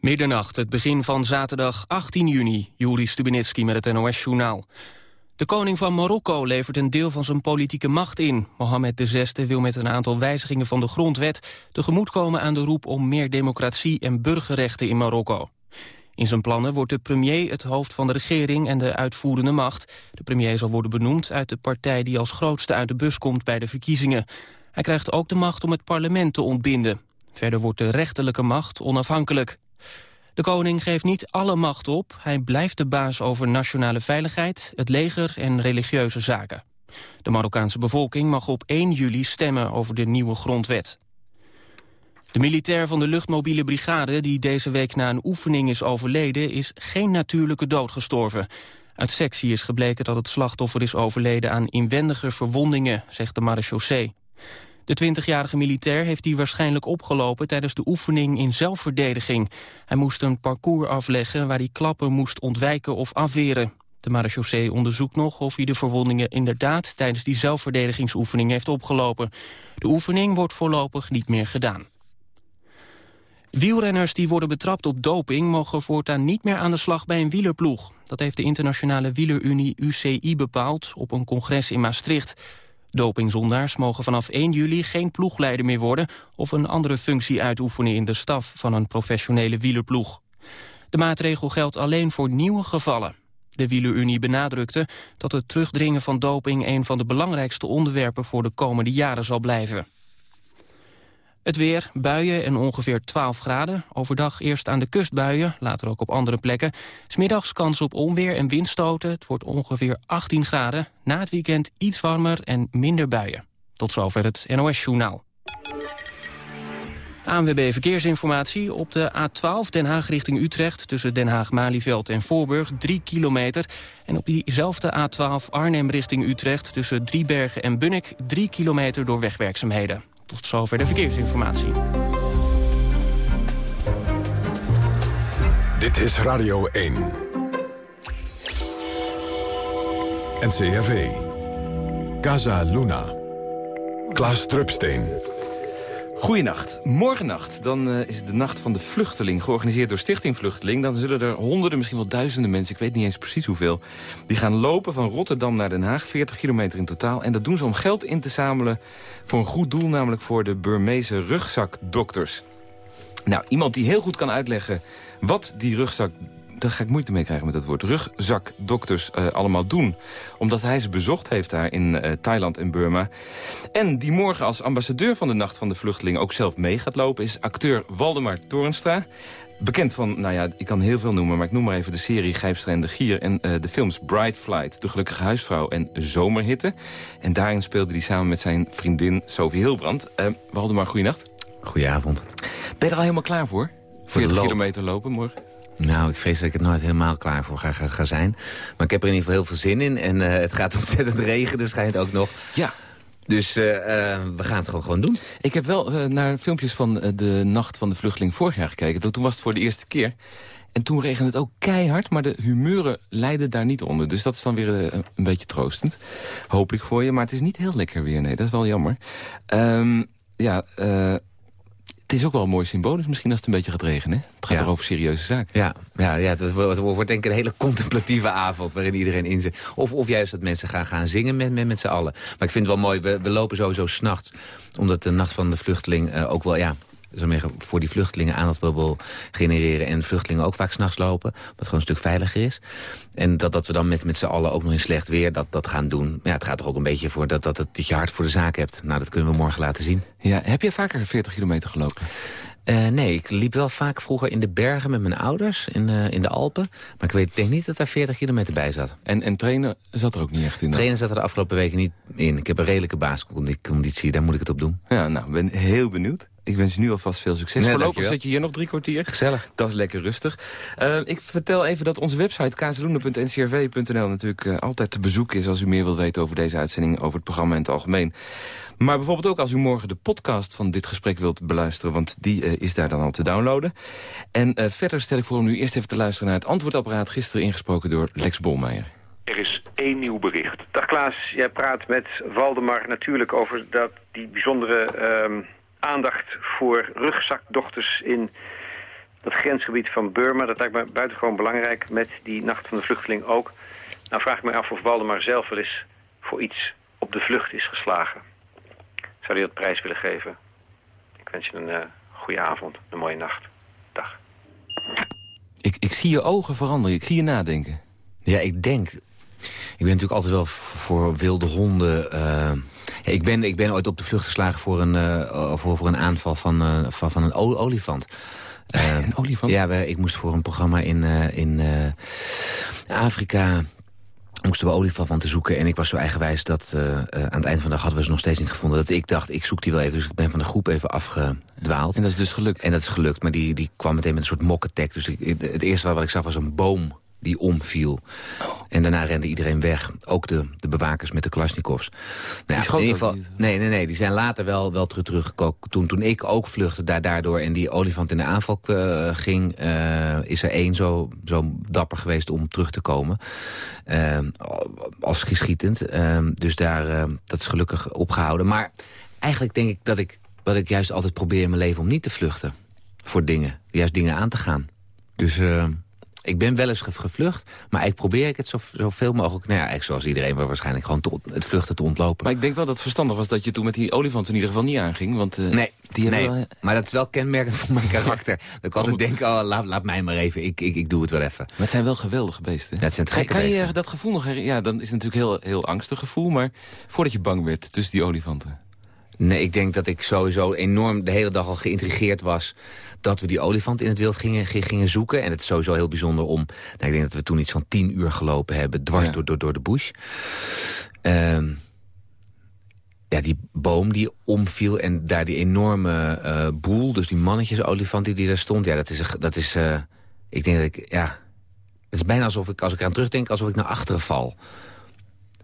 Middernacht, het begin van zaterdag 18 juni. Juri Stubenitski met het NOS-journaal. De koning van Marokko levert een deel van zijn politieke macht in. Mohammed VI wil met een aantal wijzigingen van de grondwet... tegemoetkomen aan de roep om meer democratie en burgerrechten in Marokko. In zijn plannen wordt de premier het hoofd van de regering en de uitvoerende macht. De premier zal worden benoemd uit de partij die als grootste uit de bus komt bij de verkiezingen. Hij krijgt ook de macht om het parlement te ontbinden. Verder wordt de rechterlijke macht onafhankelijk. De koning geeft niet alle macht op. Hij blijft de baas over nationale veiligheid, het leger en religieuze zaken. De Marokkaanse bevolking mag op 1 juli stemmen over de nieuwe grondwet. De militair van de luchtmobiele brigade die deze week na een oefening is overleden... is geen natuurlijke dood gestorven. Uit sectie is gebleken dat het slachtoffer is overleden aan inwendige verwondingen, zegt de marechaussee. De 20-jarige militair heeft die waarschijnlijk opgelopen tijdens de oefening in zelfverdediging. Hij moest een parcours afleggen waar hij klappen moest ontwijken of afweren. De marechaussee onderzoekt nog of hij de verwondingen inderdaad tijdens die zelfverdedigingsoefening heeft opgelopen. De oefening wordt voorlopig niet meer gedaan. Wielrenners die worden betrapt op doping mogen voortaan niet meer aan de slag bij een wielerploeg. Dat heeft de internationale wielerunie UCI bepaald op een congres in Maastricht. Dopingzondaars mogen vanaf 1 juli geen ploegleider meer worden... of een andere functie uitoefenen in de staf van een professionele wielerploeg. De maatregel geldt alleen voor nieuwe gevallen. De Wielerunie benadrukte dat het terugdringen van doping... een van de belangrijkste onderwerpen voor de komende jaren zal blijven. Het weer, buien en ongeveer 12 graden. Overdag eerst aan de kust buien, later ook op andere plekken. Smiddags kans op onweer en windstoten. Het wordt ongeveer 18 graden. Na het weekend iets warmer en minder buien. Tot zover het NOS-journaal. ANWB Verkeersinformatie op de A12 Den Haag richting Utrecht... tussen Den Haag-Malieveld en Voorburg, 3 kilometer. En op diezelfde A12 Arnhem richting Utrecht... tussen Driebergen en Bunnik, 3 kilometer door wegwerkzaamheden. Tot zover de verkeersinformatie. Dit is Radio 1. NCRV. Casa Luna. Klaas Drupsteen. Goedenacht. Morgennacht, dan uh, is de Nacht van de Vluchteling... georganiseerd door Stichting Vluchteling. Dan zullen er honderden, misschien wel duizenden mensen... ik weet niet eens precies hoeveel... die gaan lopen van Rotterdam naar Den Haag. 40 kilometer in totaal. En dat doen ze om geld in te zamelen voor een goed doel... namelijk voor de Burmeese rugzakdokters. Nou, iemand die heel goed kan uitleggen wat die rugzak daar ga ik moeite mee krijgen met dat woord, rugzakdokters uh, allemaal doen. Omdat hij ze bezocht heeft daar in uh, Thailand en Burma. En die morgen als ambassadeur van de Nacht van de Vluchteling ook zelf mee gaat lopen... is acteur Waldemar Torenstra. Bekend van, nou ja, ik kan heel veel noemen... maar ik noem maar even de serie Gijpstra en de Gier... en uh, de films Bright Flight, De Gelukkige Huisvrouw en Zomerhitte. En daarin speelde hij samen met zijn vriendin Sophie Hilbrand. Uh, Waldemar, goeienacht. Goedenavond. Ben je er al helemaal klaar voor? Voor je kilometer lopen morgen? Nou, ik vrees dat ik het nooit helemaal klaar voor ga, ga, zijn. Maar ik heb er in ieder geval heel veel zin in. En uh, het gaat ontzettend regenen, schijnt ook nog. Ja. Dus uh, uh, we gaan het gewoon, gewoon doen. Ik heb wel naar filmpjes van de Nacht van de Vluchteling vorig jaar gekeken. Toen was het voor de eerste keer. En toen regende het ook keihard, maar de humeuren leiden daar niet onder. Dus dat is dan weer een beetje troostend. Hoop ik voor je. Maar het is niet heel lekker weer, nee. Dat is wel jammer. Um, ja, het is ook wel mooi symbolisch misschien als het een beetje gaat regenen. Het gaat ja. toch over serieuze zaken. Ja, ja, ja het, wordt, denk ik een hele contemplatieve avond... waarin iedereen in zit. Of, of juist dat mensen gaan, gaan zingen met, met, met z'n allen. Maar ik vind het wel mooi, we, we lopen sowieso s'nachts... omdat de Nacht van de Vluchteling uh, ook wel... Ja, voor die vluchtelingen aandacht wil, wil genereren... en vluchtelingen ook vaak s'nachts lopen, wat gewoon een stuk veiliger is. En dat, dat we dan met, met z'n allen ook nog in slecht weer dat, dat gaan doen. Ja, het gaat toch ook een beetje voor dat, dat, dat je hart voor de zaak hebt. Nou, dat kunnen we morgen laten zien. Ja, heb je vaker 40 kilometer gelopen? Uh, nee, ik liep wel vaak vroeger in de bergen met mijn ouders, in, uh, in de Alpen. Maar ik weet, denk niet dat daar 40 kilometer bij zat. En, en trainen zat er ook niet echt in? Trainen zat er de afgelopen weken niet in. Ik heb een redelijke basisconditie, daar moet ik het op doen. Ja, nou, ik ben heel benieuwd. Ik wens je nu alvast veel succes. Nee, Voorlopig zit je hier nog drie kwartier. Gezellig. Dat is lekker rustig. Uh, ik vertel even dat onze website kazeloenen.ncrv.nl natuurlijk uh, altijd te bezoeken is... als u meer wilt weten over deze uitzending, over het programma in het algemeen. Maar bijvoorbeeld ook als u morgen de podcast van dit gesprek wilt beluisteren... want die uh, is daar dan al te downloaden. En verder stel ik voor om nu eerst even te luisteren naar het antwoordapparaat... gisteren ingesproken door Lex Bolmeijer. Er is één nieuw bericht. Dag Klaas, jij praat met Waldemar natuurlijk over dat, die bijzondere... Uh, aandacht voor rugzakdochters in dat grensgebied van Burma, dat lijkt me buitengewoon belangrijk met die Nacht van de Vluchteling ook. Nou vraag ik me af of Waldemar zelf wel eens voor iets op de vlucht is geslagen. Zou hij dat prijs willen geven? Ik wens je een uh, goede avond, een mooie nacht. Dag. Ik, ik zie je ogen veranderen, ik zie je nadenken. Ja, ik denk... Ik ben natuurlijk altijd wel voor wilde honden... Uh, ja, ik, ben, ik ben ooit op de vlucht geslagen voor een, uh, voor, voor een aanval van, uh, van, van een olifant. een olifant? Ja, ik moest voor een programma in, in Afrika moesten we olifanten zoeken. En ik was zo eigenwijs dat uh, aan het eind van de dag hadden we ze nog steeds niet gevonden. Dat ik dacht, ik zoek die wel even. Dus ik ben van de groep even afgedwaald. En dat is dus gelukt? En dat is gelukt, maar die, die kwam meteen met een soort mokketek. Dus ik, het eerste wat ik zag was een boom die omviel. Oh. En daarna rende iedereen weg. Ook de, de bewakers met de Kalashnikovs. Nou, in ieder geval, nee, nee, nee. Die zijn later wel, wel terug, teruggekomen. Toen, toen ik ook vluchtte daar, daardoor en die olifant in de aanval uh, ging... Uh, is er één zo, zo dapper geweest om terug te komen. Uh, als geschietend. dus daar, dat is gelukkig opgehouden. Maar eigenlijk denk ik dat ik, dat ik juist altijd probeer in mijn leven om niet te vluchten. Voor dingen. Juist dingen aan te gaan. Dus... Ik ben wel eens gevlucht, maar ik probeer ik het zoveel mogelijk... Nou ja, eigenlijk zoals iedereen waarschijnlijk gewoon het vluchten te ontlopen. Maar ik denk wel dat het verstandig was dat je toen met die olifanten in ieder geval niet aanging. Want, uh, nee, die nee wel... maar dat is wel kenmerkend voor mijn karakter. dat ik altijd denk, oh, laat, laat mij maar even, ik, ik, ik doe het wel even. Maar het zijn wel geweldige beesten. Dat zijn kan, kan je dat gevoel nog? Ja, dan is het natuurlijk heel, heel angstig gevoel, maar voordat je bang werd tussen die olifanten... Nee, ik denk dat ik sowieso enorm de hele dag al geïntrigeerd was... dat we die olifant in het wild gingen, gingen zoeken. En het is sowieso heel bijzonder om... Nou, ik denk dat we toen iets van tien uur gelopen hebben... dwars door, door, door de bush. Uh, ja, die boom die omviel en daar die enorme uh, boel... dus die mannetjes olifant die, die daar stond... ja, dat is... Dat is uh, ik denk dat ik... ja, het is bijna alsof ik, als ik eraan terugdenk... alsof ik naar achteren val...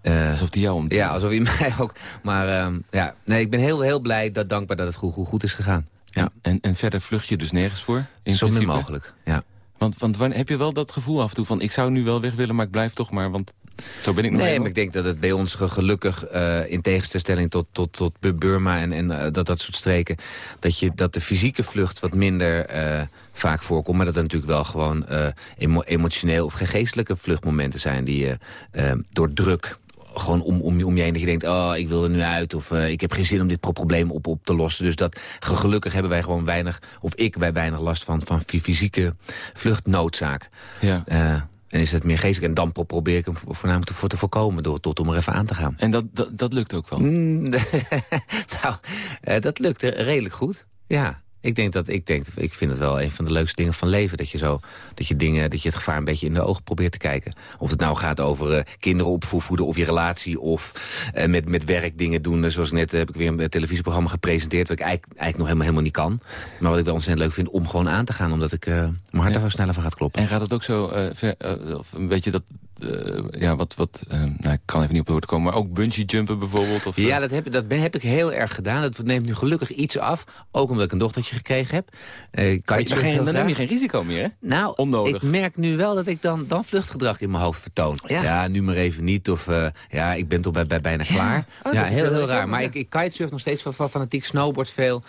Uh, alsof die jou om. Ja, alsof hij mij ook. Maar uh, ja, nee, ik ben heel, heel blij, dat, dankbaar dat het goed, goed, goed is gegaan. Ja. En, en verder vlucht je dus nergens voor? In Zo min mogelijk, ja. Want, want heb je wel dat gevoel af en toe van... ik zou nu wel weg willen, maar ik blijf toch maar... want zo ben ik nog Nee, maar ik denk dat het bij ons gelukkig... Uh, in tegenstelling tot, tot, tot Burma en, en uh, dat, dat soort streken... Dat, je, dat de fysieke vlucht wat minder uh, vaak voorkomt... maar dat er natuurlijk wel gewoon emo emotioneel of geestelijke vluchtmomenten zijn... die je door druk gewoon om, om, om je heen dat je denkt, oh, ik wil er nu uit. Of uh, ik heb geen zin om dit probleem op, op te lossen. Dus dat gelukkig hebben wij gewoon weinig, of ik wij weinig last van, van fysieke vluchtnoodzaak. Ja. Uh, en is het meer geestelijk. En dan probeer ik hem voornamelijk te, te voorkomen door tot om er even aan te gaan. En dat, dat, dat lukt ook wel? Mm, nou, uh, dat lukt redelijk goed. Ja. Ik denk dat ik denk, ik vind het wel een van de leukste dingen van leven. Dat je zo, dat je dingen, dat je het gevaar een beetje in de ogen probeert te kijken. Of het nou gaat over uh, kinderen opvoeden of je relatie of uh, met, met werk dingen doen. zoals net heb ik weer een televisieprogramma gepresenteerd. Wat ik eigenlijk, eigenlijk nog helemaal, helemaal niet kan. Maar wat ik wel ontzettend leuk vind om gewoon aan te gaan. Omdat ik uh, mijn hart ja. er sneller van gaat kloppen. En gaat het ook zo, ver, of een beetje dat uh, ja, wat, wat uh, nou, ik kan even niet op de woord komen, maar ook bungee jumpen bijvoorbeeld? Of, ja, dat heb, dat ben, heb ik heel erg gedaan. Dat neemt nu gelukkig iets af, ook omdat ik een dochtertje gekregen heb. Uh, kan je geen, dan neem je geen risico meer, hè? Nou, Onnodig. ik merk nu wel dat ik dan, dan vluchtgedrag in mijn hoofd vertoon. Ja, ja nu maar even niet, of ja, ik ben toch bij, bij bijna klaar. Ja, oh, ja heel, heel raar. Maar ik, ik kitesurf nog steeds van, van fanatiek, snowboard veel.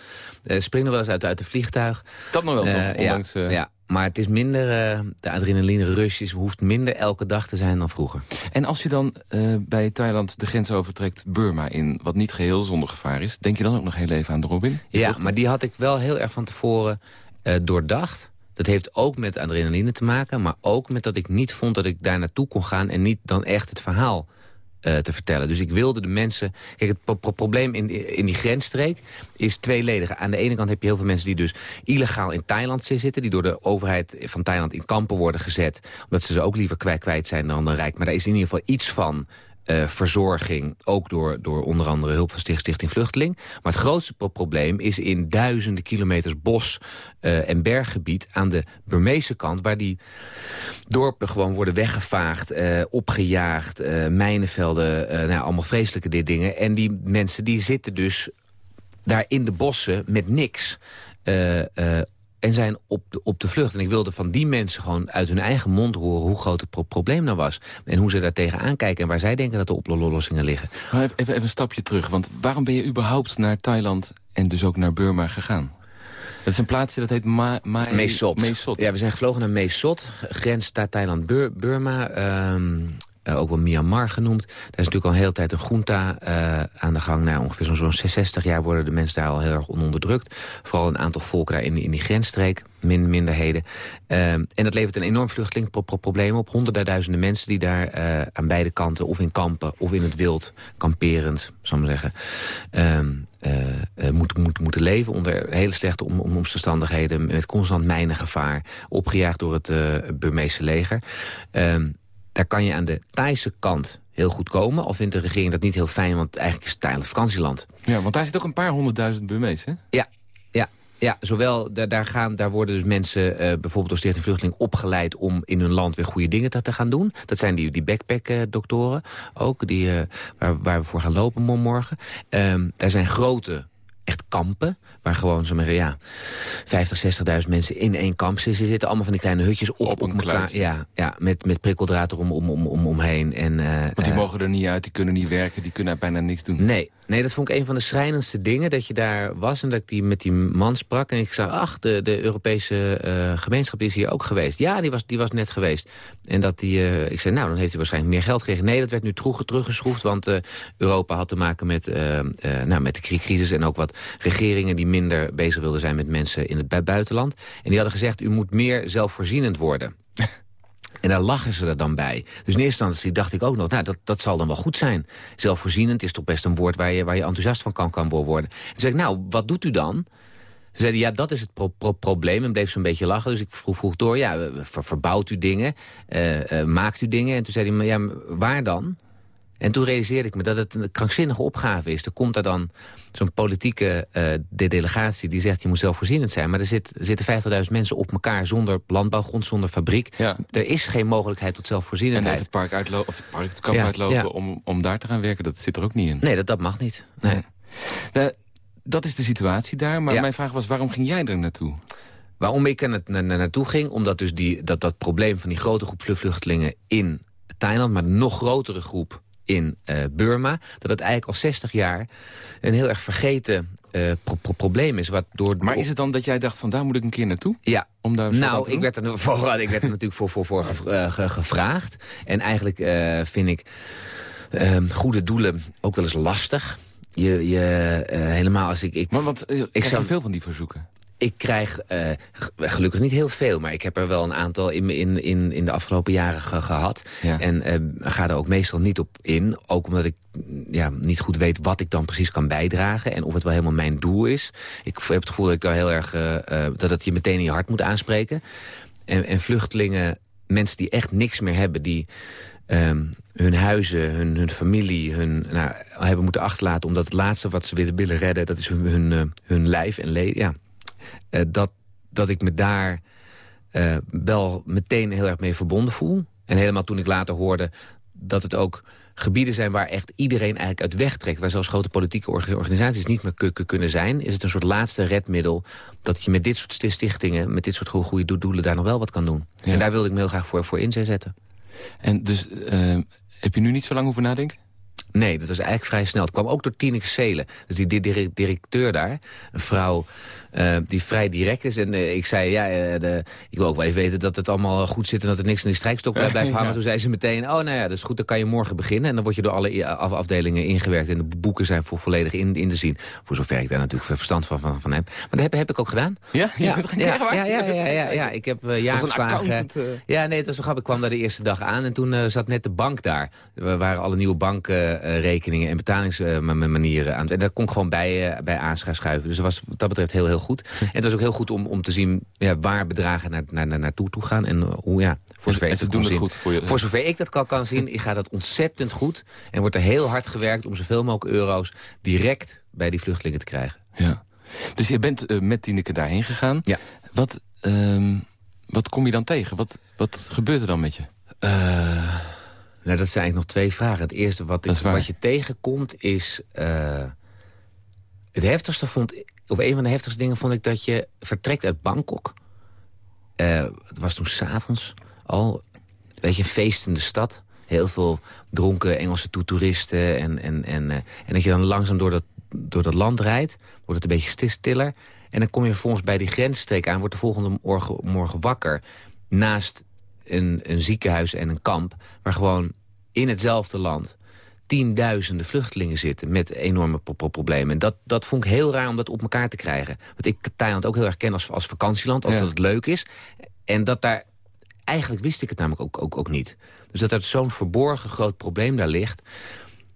spring nog wel eens uit, uit het vliegtuig. Dat nog wel, toch? Ondanks, ja, ja, maar het is minder, uh, de adrenaline rush is, hoeft minder elke dag te zijn dan vroeger. En als je dan uh, bij Thailand de grens overtrekt Burma in, wat niet geheel zonder gevaar is, denk je dan ook nog heel even aan de Robin? Ja, maar die had ik wel heel erg van tevoren uh, doordacht. Dat heeft ook met adrenaline te maken, maar ook met dat ik niet vond dat ik daar naartoe kon gaan en niet dan echt het verhaal uh, te vertellen. Dus ik wilde de mensen... Kijk, het pro probleem in, in die grensstreek is tweeledig. Aan de ene kant heb je heel veel mensen die dus illegaal in Thailand zitten... die door de overheid van Thailand in kampen worden gezet... omdat ze ze ook liever kwijt, kwijt zijn dan, dan rijk. Maar daar is in ieder geval iets van uh, verzorging, ook door, door onder andere hulp van Stichting Vluchteling. Maar het grootste pro probleem is in duizenden kilometers bos uh, en berggebied aan de Burmeese kant, waar die dorpen gewoon worden weggevaagd, uh, opgejaagd, mijnenvelden, nou, allemaal vreselijke dit dingen. En die mensen die zitten dus daar in de bossen met niks en zijn op de, op de vlucht. En ik wilde van die mensen gewoon uit hun eigen mond horen... hoe groot het probleem nou was. En hoe ze daar tegenaan kijken en waar zij denken dat de oplossingen liggen. Maar even, even een stapje terug. Want waarom ben je überhaupt naar Thailand en dus ook naar Burma gegaan? Dat is een plaatsje dat heet Ma Ma. Ja, we zijn gevlogen naar Meesot, grens Thailand-Burma. Ehm, uh, ook wel Myanmar genoemd. Daar is natuurlijk al een hele tijd een junta uh, aan de gang. Nou, ongeveer zo'n 60 jaar worden de mensen daar al heel erg onderdrukt. Vooral een aantal volken daar in, in die grensstreek, min, minderheden. Uh, en dat levert een enorm vluchtelingenprobleem op. Honderden duizenden mensen die daar aan beide kanten... of in kampen of in het wild, kamperend, ik maar zeggen... Uh, moeten, moeten, moeten leven onder hele slechte om, om, omstandigheden... met constant mijnengevaar, opgejaagd door het uh, Burmeese leger. Ehm, daar kan je aan de Thaise kant heel goed komen. Al vindt de regering dat niet heel fijn, want eigenlijk is het Thailand vakantieland. Ja, want daar zit ook een paar honderdduizend Burmees, hè? Ja, ja. Ja, zowel daar, daar, gaan, daar worden dus mensen uh, bijvoorbeeld door Stichting Vluchteling opgeleid om in hun land weer goede dingen te, te gaan doen. Dat zijn die, die backpack-doktoren ook, die, uh, waar, waar we voor gaan lopen morgen. Um, daar zijn grote echt kampen. Waar gewoon zo'n ja, 50, 60.000 mensen in één kamp zitten. Ze zitten allemaal van die kleine hutjes op, op, op elkaar. Ja, ja, met, met prikkeldraad erom om, om, om, omheen. En, uh, Want die uh, mogen er niet uit, die kunnen niet werken, die kunnen bijna niks doen. Nee, Nee, dat vond ik een van de schrijnendste dingen. Dat je daar was en dat ik die met die man sprak. En ik zei, ach, de, de Europese uh, gemeenschap is hier ook geweest. Ja, die was, die was net geweest. En dat die, uh, ik zei, nou, dan heeft hij waarschijnlijk meer geld gekregen. Nee, dat werd nu terug, teruggeschroefd. Want Europa had te maken met, nou, met de crisis. En ook wat regeringen die minder bezig wilden zijn met mensen in het buitenland. En die hadden gezegd, u moet meer zelfvoorzienend worden. En daar lachen ze er dan bij. Dus in eerste instantie dacht ik ook nog, nou, dat, dat zal dan wel goed zijn. Zelfvoorzienend is toch best een woord waar je, waar je enthousiast van kan, kan worden. Toen zei ik, nou, wat doet u dan? Ze zeiden, ja, dat is het pro pro probleem. En bleef zo'n beetje lachen. Dus ik vroeg, vroeg door, ja, ver verbouwt u dingen? Uh, uh, maakt u dingen? En toen zei hij, ja, waar dan? En toen realiseerde ik me dat het een krankzinnige opgave is. Er komt er dan zo'n politieke uh, de delegatie die zegt... je moet zelfvoorzienend zijn. Maar er, zit, zitten 50.000 mensen op elkaar zonder landbouwgrond, zonder fabriek. Ja. Er is geen mogelijkheid tot zelfvoorzienendheid. En het park, uitlopen, of het, park het kamp ja, uitlopen ja. om, om daar te gaan werken, dat zit er ook niet in. Nee, dat, dat mag niet. Nee. nee. dat is de situatie daar. Maar mijn vraag was, waarom ging jij er naartoe? Waarom ik er na, na, naartoe ging? Omdat dus die, dat, dat probleem van die grote groep vluchtelingen in Thailand... maar een nog grotere groep in uh, Burma... dat het eigenlijk al 60 jaar een heel erg vergeten uh, pro pro probleem is. Wat door maar is het dan dat jij dacht van daar moet ik een keer naartoe? Ja. Om daar nou, ik werd, er, voor, ik werd er natuurlijk voor, voor, voor uh, gevraagd. En eigenlijk vind ik ehm, goede doelen ook wel eens lastig. Je, je, helemaal als ik... ik want, want ik zou veel van die verzoeken. Ik krijg uh, gelukkig niet heel veel, maar ik heb er wel een aantal in, in, in, in de afgelopen jaren ge gehad. Ja. En uh, ga er ook meestal niet op in. Ook omdat ik ja, niet goed weet wat ik dan precies kan bijdragen. En of het wel helemaal mijn doel is. Ik heb het gevoel dat ik daar heel erg uh, dat het je meteen in je hart moet aanspreken. En, en vluchtelingen, mensen die echt niks meer hebben, die um, hun huizen, hun, hun familie, hun, nou, hebben moeten achterlaten... omdat het laatste wat ze willen, redden, dat is hun, hun, hun lijf en leven. Ja, dat, dat ik me daar uh, wel meteen heel erg mee verbonden voel. En helemaal toen ik later hoorde dat het ook gebieden zijn waar echt iedereen eigenlijk uit wegtrekt... waar zelfs grote politieke organisaties niet meer kunnen zijn... is het een soort laatste redmiddel dat je met dit soort stichtingen... met dit soort goede doelen daar nog wel wat kan doen. Ja. En daar wilde ik me heel graag voor, voor inzetten. En dus uh, heb je nu niet zo lang over nadenken? Nee, dat was eigenlijk vrij snel. Het kwam ook door Tineke Seelen. Dus die directeur daar, een vrouw uh, die vrij direct is. En uh, ik zei, ja, uh, de, ik wil ook wel even weten dat het allemaal goed zit... en dat er niks in die strijkstok blijft hangen. Ja. Toen zei ze meteen, oh nou ja, dat is goed, dan kan je morgen beginnen. En dan word je door alle af afdelingen ingewerkt... en de boeken zijn voor volledig in, in te zien. Voor zover ik daar natuurlijk verstand van, van, van heb. Maar dat heb, heb ik ook gedaan. Ja? Ja, ja, ja, ja, ja, ja, ja, Ik heb uh, jaarverslagen... Ja, nee, het was zo grappig. Ik kwam daar de eerste dag aan en toen zat net de bank daar. Er waren alle nieuwe bankrekeningen en betalingsmanieren aan. En daar kon ik gewoon bij, bij aanschuiven. Dus dat was wat dat betreft heel, heel goed. En het was ook heel goed om, om te zien ja, waar bedragen naar, naar, naar, naartoe toe gaan. En hoe, ja, voor zover, en ze doen het goed voor, je, voor zover ik dat kan, kan zien, gaat dat ontzettend goed. En wordt er heel hard gewerkt om zoveel mogelijk euro's direct bij die vluchtelingen te krijgen. Ja. Dus je bent uh, met Tineke daarheen gegaan. Ja. Wat, uh, wat kom je dan tegen? Wat, wat gebeurt er dan met je? Uh, nou, dat zijn eigenlijk nog twee vragen. Het eerste wat, ik, wat je tegenkomt is... Uh, het heftigste vond of een van de heftigste dingen vond ik dat je vertrekt uit Bangkok. Uh, het was toen s'avonds al. Weet je, een feest in de stad. Heel veel dronken Engelse toeristen. En, en, en, uh, en dat je dan langzaam door dat, door dat land rijdt. Wordt het een beetje stiller. En dan kom je vervolgens bij die grensstreek aan... wordt de volgende morgen, morgen wakker naast een, een ziekenhuis en een kamp... waar gewoon in hetzelfde land tienduizenden vluchtelingen zitten... met enorme problemen. En dat, dat vond ik heel raar om dat op elkaar te krijgen. Want ik Thailand ook heel erg ken als, als vakantieland, als dat het leuk is. En dat daar... Eigenlijk wist ik het namelijk ook, ook, ook niet. Dus dat er zo'n verborgen groot probleem daar ligt...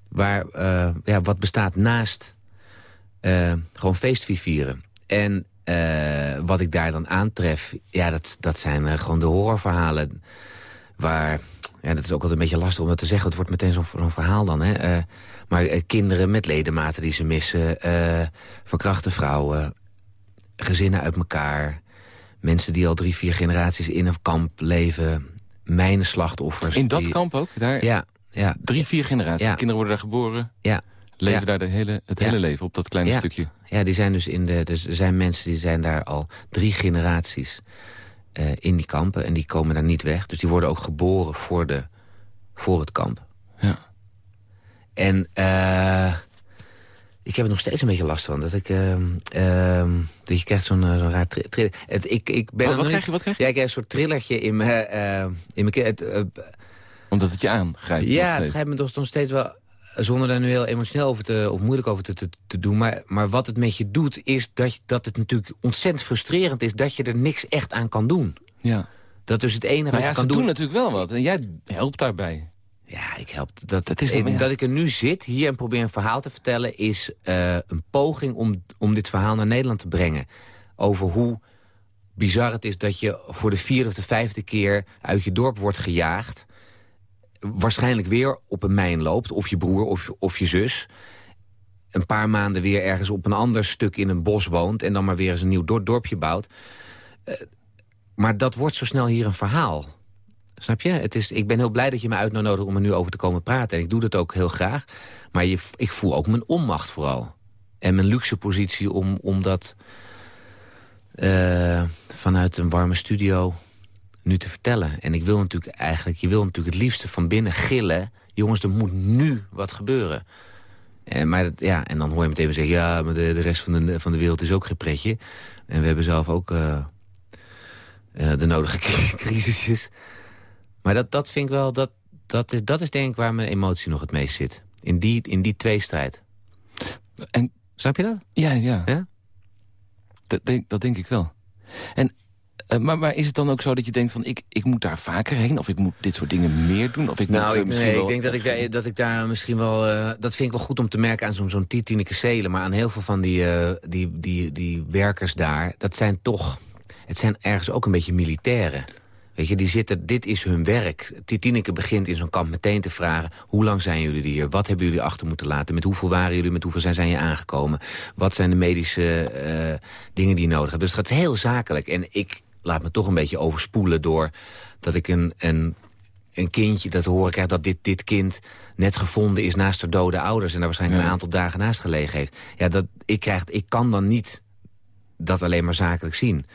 waar uh, ja, wat bestaat naast uh, gewoon feestvieren. En uh, wat ik daar dan aantref, ja, dat, dat zijn gewoon de horrorverhalen... waar ja, dat is ook altijd een beetje lastig om dat te zeggen. Het wordt meteen zo'n verhaal dan. Hè? Uh, maar uh, kinderen met ledematen die ze missen. Uh, verkrachte vrouwen. Gezinnen uit elkaar. Mensen die al drie, vier generaties in een kamp leven. Mijne slachtoffers. In dat die... kamp ook? Daar... Ja. ja. Drie, vier generaties. Ja. Kinderen worden daar geboren. Ja. Leven ja. daar de hele, het hele leven op dat kleine stukje. Ja, die zijn dus in de. Dus er zijn mensen die zijn daar al drie generaties uh, in die kampen. En die komen daar niet weg. Dus die worden ook geboren voor, de, voor het kamp. Ja. En uh, ik heb er nog steeds een beetje last van. Dat ik... Uh, dat je krijgt zo'n zo raar triller. Het, ik, ik ben wat, wat krijg je? Wat krijg je? Ja, ik krijg een soort trillertje in mijn... in mijn het, Omdat het je aangrijpt? Ja, het grijpt me toch nog steeds wel zonder daar nu heel emotioneel over te, of moeilijk over te, te, te, doen. Maar, maar wat het met je doet, is dat, dat het natuurlijk ontzettend frustrerend is... dat je er niks echt aan kan doen. Ja. Dat dus het enige maar wat ja, je kan ze doen... doen natuurlijk wel wat. En jij helpt daarbij. Ja, ik help. Dat, dat, is dat, dan, ja. dat ik er nu zit, hier en probeer een verhaal te vertellen... is uh, een poging om, om dit verhaal naar Nederland te brengen. Over hoe bizar het is dat je voor de vierde of de vijfde keer... uit je dorp wordt gejaagd waarschijnlijk weer op een mijn loopt. Of je broer of, of je zus. Een paar maanden weer ergens op een ander stuk in een bos woont... en dan maar weer eens een nieuw dorpje bouwt. Uh, maar dat wordt zo snel hier een verhaal. Snap je? Het is, ik ben heel blij dat je me uitnodigt om er nu over te komen praten. En ik doe dat ook heel graag. Maar je, ik voel ook mijn onmacht vooral. En mijn luxe positie om, om dat uh, vanuit een warme studio nu te vertellen. En ik wil natuurlijk eigenlijk, je wil natuurlijk het liefste van binnen gillen... jongens, er moet nu wat gebeuren. En, maar, ja, en dan hoor je meteen weer zeggen... ja, maar de, de rest van de, van de wereld is ook geen pretje. En we hebben zelf ook uh, uh, de nodige crisisjes. Maar dat, dat vind ik wel... Dat, dat, is, dat is denk ik waar mijn emotie nog het meest zit. In die, in die tweestrijd. En, Snap je dat? Ja, ja. ja? Dat, denk, dat denk ik wel. En uh, maar, maar, is het dan ook zo dat je denkt van ik, ik moet daar vaker heen? Of ik moet dit soort dingen meer doen? Of ik nou, moet, ik, misschien nee, wel... ik denk dat ik, daar, dat ik daar misschien wel... Uh, dat vind ik wel goed om te merken aan zo'n zo'n Tineke Seelen. Maar aan heel veel van die, uh, die, die, die werkers daar... dat zijn toch... Het zijn ergens ook een beetje militairen. Weet je, die zitten, dit is hun werk. Tineke begint in zo'n kamp meteen te vragen... hoe lang zijn jullie hier? Wat hebben jullie achter moeten laten? Met hoeveel waren jullie? Met hoeveel zijn, zijn je aangekomen? Wat zijn de medische uh, dingen die je nodig hebt? Dus het gaat heel zakelijk. En ik laat me toch een beetje overspoelen door dat ik een, een, een kindje dat te horen krijg... dat dit, dit kind net gevonden is naast de dode ouders... en daar waarschijnlijk Ja. een aantal dagen naast gelegen heeft. Ja, dat, ik, krijg, ik kan dan niet dat alleen maar zakelijk zien.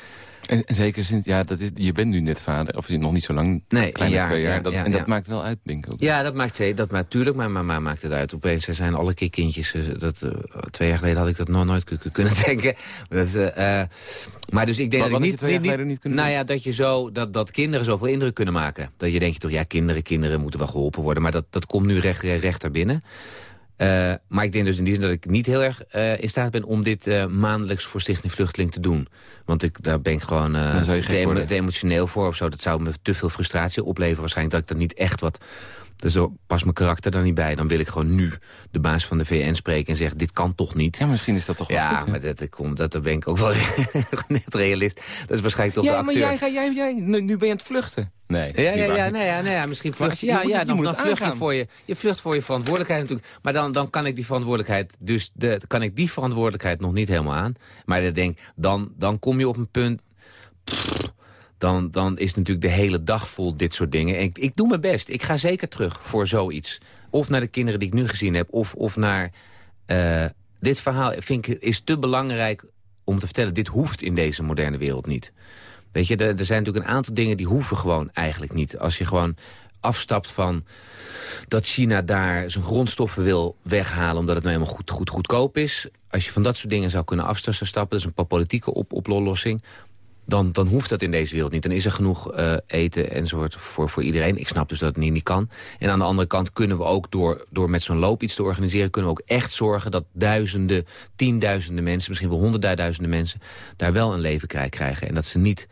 En, en zeker sinds, ja, dat is, je bent nu net vader, of nog niet zo lang, Nee, kleine twee jaar. ja, dat, ja, en dat maakt wel uit, denk ik ook. Ja, dat maakt, dat maakt natuurlijk, maar mama maakt het uit. Opeens zijn alle keer kindjes. eh, Dat, uh, twee jaar geleden had ik dat nog nooit kunnen denken. Dat, uh, uh, maar dus ik denk dat wat ik je niet, niet, niet kunnen Nou doen? ja, dat je zo dat, dat kinderen zoveel indruk kunnen maken. Dat je denkt toch, ja, kinderen, kinderen moeten wel geholpen worden. Maar dat, dat komt nu recht, recht daar binnen. Uh, maar ik denk dus in die zin dat ik niet heel erg uh, in staat ben om dit uh, maandelijks voor Stichting Vluchteling te doen. Want ik, daar ben ik gewoon te, emo te emotioneel voor of zo. Dat zou me te veel frustratie opleveren waarschijnlijk. Dat ik dat niet echt wat... Dus zo past mijn karakter daar niet bij. Dan wil ik gewoon nu de baas van de VN spreken en zeggen... dit kan toch niet? Ja, misschien is dat toch wel Ja, goed. maar dat, komt, dat, dat ben ik ook wel net realist. Dat is waarschijnlijk toch ja, de maar acteur. jij, ga- jij, jij, nu, nu ben je aan het vluchten. Nee, Ja, ja, ja, nee, ja, nee, ja, misschien vlucht je. Ja, ja dan, moet dan vlucht je voor je. Je vlucht voor je verantwoordelijkheid natuurlijk. Maar dan, dan kan ik die verantwoordelijkheid, dus de, kan ik die verantwoordelijkheid nog niet helemaal aan. Maar dan denk, dan, dan kom je op een punt. pff, dan, dan is natuurlijk de hele dag vol dit soort dingen. En ik, ik doe mijn best. Ik ga zeker terug voor zoiets. Of naar de kinderen die ik nu gezien heb. Of, of naar... eh, dit verhaal vind ik, is te belangrijk om te vertellen. Dit hoeft in deze moderne wereld niet. Weet je, er, er zijn natuurlijk een aantal dingen die hoeven gewoon eigenlijk niet. Als je gewoon afstapt van dat China daar zijn grondstoffen wil weghalen... omdat het nou helemaal goed, goed, goedkoop is. Als je van dat soort dingen zou kunnen afstappen... dat is een politieke op oplossing dan, dan hoeft dat in deze wereld niet. Dan is er genoeg uh, eten enzovoort voor, voor iedereen. Ik snap dus dat het niet, niet kan. En aan de andere kant kunnen we ook door, door met zo'n loop iets te organiseren... kunnen we ook echt zorgen dat duizenden, tienduizenden mensen... misschien wel honderdduizenden mensen daar wel een leven krijgen. En dat ze niet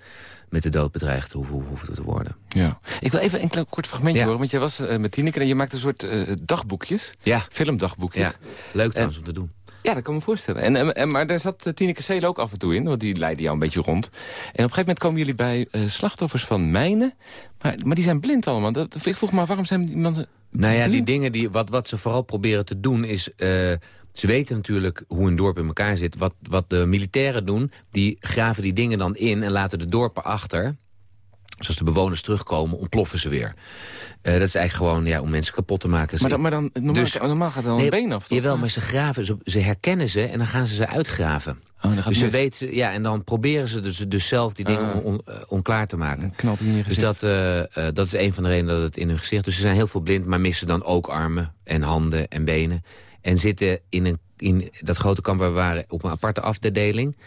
met de dood bedreigd hoeven, hoeven te worden. Ja. Ik wil even een klein kort fragmentje horen. Want jij was uh, met Tineke en je maakte een soort uh, dagboekjes. Ja. Filmdagboekjes. Ja. Leuk trouwens om te doen. Ja, dat kan me voorstellen. En, en, maar daar zat uh, Tineke Seelen ook af en toe in, want die leidde jou een beetje rond. En op een gegeven moment komen jullie bij uh, slachtoffers van mijnen. Maar, maar die zijn blind allemaal. Dat, ik vroeg maar, waarom zijn die mannen Nou ja, die dingen, die, wat, wat ze vooral proberen te doen is... Uh, ze weten natuurlijk hoe een dorp in elkaar zit. Wat, wat de militairen doen, die graven die dingen dan in... en laten de dorpen achter. Dus als de bewoners terugkomen, ontploffen ze weer. Uh, dat is eigenlijk gewoon ja, om mensen kapot te maken. Maar dan, maar dan normaal, dus, normaal gaat er dan nee, een been af, toch? Jawel, maar ze, graven, ze, ze, herkennen ze en dan gaan ze ze uitgraven. Oh, dus ze weten, ja, en dan proberen ze dus, dus zelf die dingen uh, on, on, onklaar te maken. Knalt in je dus dat, uh, dat is een van de redenen dat het in hun gezicht... Dus ze zijn heel veel blind, maar missen dan ook armen en handen en benen. En zitten in, een, in dat grote kamp waar we waren op een aparte afdeling...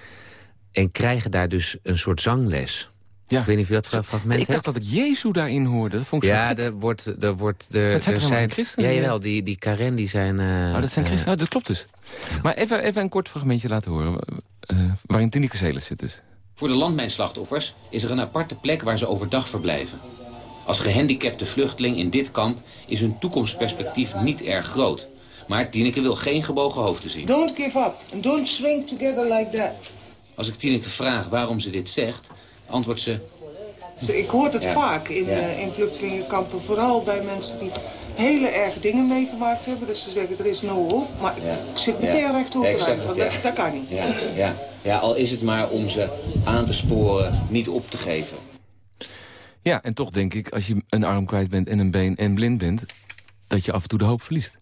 en krijgen daar dus een soort zangles... Ja. Ik weet niet of je dat fragment Ik dacht dat ik Jezus daarin hoorde. Dat vond ik ja, er wordt... Er wordt er, dat zijn er zijn christenen? Ja, jawel, die, die Karen die zijn... Uh, oh, dat zijn christenen? Oh, dat klopt dus. Ja. Maar even, even een kort fragmentje laten horen. Uh, waarin Tineke Celis zit dus. Voor de landmijnslachtoffers is er een aparte plek waar ze overdag verblijven. Als gehandicapte vluchteling in dit kamp is hun toekomstperspectief niet erg groot. Maar Tineke wil geen gebogen hoofden zien. Don't give up and don't swing together like that. Als ik Tineke vraag waarom ze dit zegt, antwoordt ze... Ik hoor het ja. vaak in, ja. uh, in vluchtelingenkampen, vooral bij mensen die hele erge dingen meegemaakt hebben. Dus ze zeggen, er is no hope, maar ja. ik zit meteen ja. recht overeind, want dat, dat, kan niet. Ja. Ja. ja, al is het maar om ze aan te sporen niet op te geven. Ja, en toch denk ik, als je een arm kwijt bent en een been en blind bent... dat je af en toe de hoop verliest.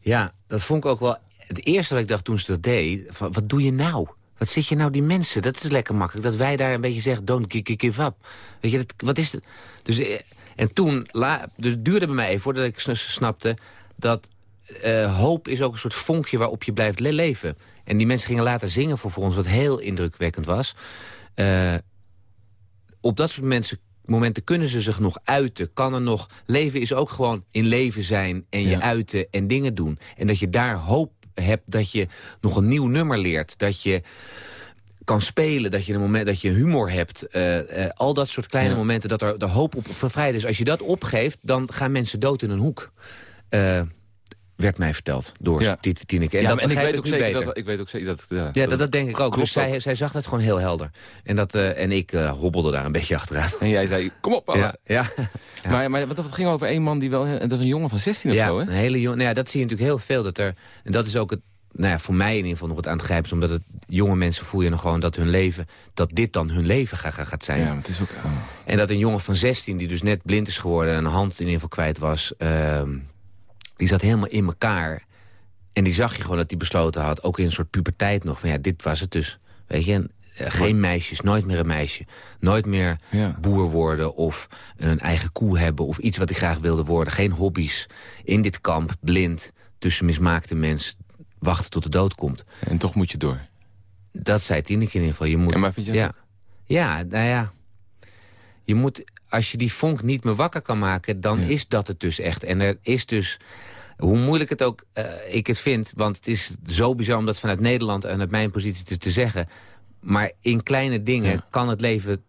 Ja, dat vond ik ook wel... Het eerste wat ik dacht toen ze dat deed, van, wat doe je nou? Wat zit je nou die mensen? Dat is lekker makkelijk. Dat wij daar een beetje zeggen, don't give up. Weet je, dat, wat is het? Dus, en toen, la, dus het duurde bij mij even voordat ik snapte... dat uh, hoop is ook een soort vonkje waarop je blijft le leven. En die mensen gingen later zingen voor, voor ons, wat heel indrukwekkend was. Uh, op dat soort mensen momenten kunnen ze zich nog uiten. Kan er nog... Leven is ook gewoon in leven zijn en je ja. uiten en dingen doen. En dat je daar hoop hebt dat je nog een nieuw nummer leert. Dat je kan spelen, dat je een moment dat je humor hebt. Uh, uh, al dat soort kleine ja. momenten dat er de hoop op vervrijden is. Als je dat opgeeft, dan gaan mensen dood in een hoek. Uh, werd mij verteld door ja. Tineke. En, ja, dat en ik weet ook zeker beter. dat ik weet ook zeker dat ja, ja dat, dat denk ik ook. Dus zij, zij zag dat gewoon heel helder. En dat uh, en ik uh, hobbelde daar een beetje achteraan. En jij zei kom op. Ja, ja. ja. Maar, maar wat het ging over één man die wel dat is een jongen van 16 of zo, hè? een hele jongen. Nou ja, dat zie je natuurlijk heel veel dat er en dat is ook het nou ja, voor mij in ieder geval nog het aangrijpend. Omdat het jonge mensen voel je nog gewoon dat hun leven... dat dit dan hun leven gaat, gaat zijn. Ja, het is ook... Oh. En dat een jongen van 16 die dus net blind is geworden... en een hand in ieder geval kwijt was... Uh, die zat helemaal in elkaar. En die zag je gewoon dat hij besloten had... ook in een soort puberteit nog, van ja, dit was het dus. Weet je, en, uh, geen meisjes, nooit meer een meisje. Nooit meer ja. boer worden of een eigen koe hebben... of iets wat hij graag wilde worden. Geen hobby's. In dit kamp, blind, tussen mismaakte mensen wachten tot de dood komt. En toch moet je door. Dat zei Tineke in ieder geval. Je moet, ja, maar vind je ja, ja, nou ja. Je moet, als je die vonk niet meer wakker kan maken... dan ja. is dat het dus echt. En er is dus... Hoe moeilijk het ook uh, ik het vind... want het is zo bizar om dat vanuit Nederland... en uit mijn positie te, te zeggen... maar in kleine dingen ja. kan het leven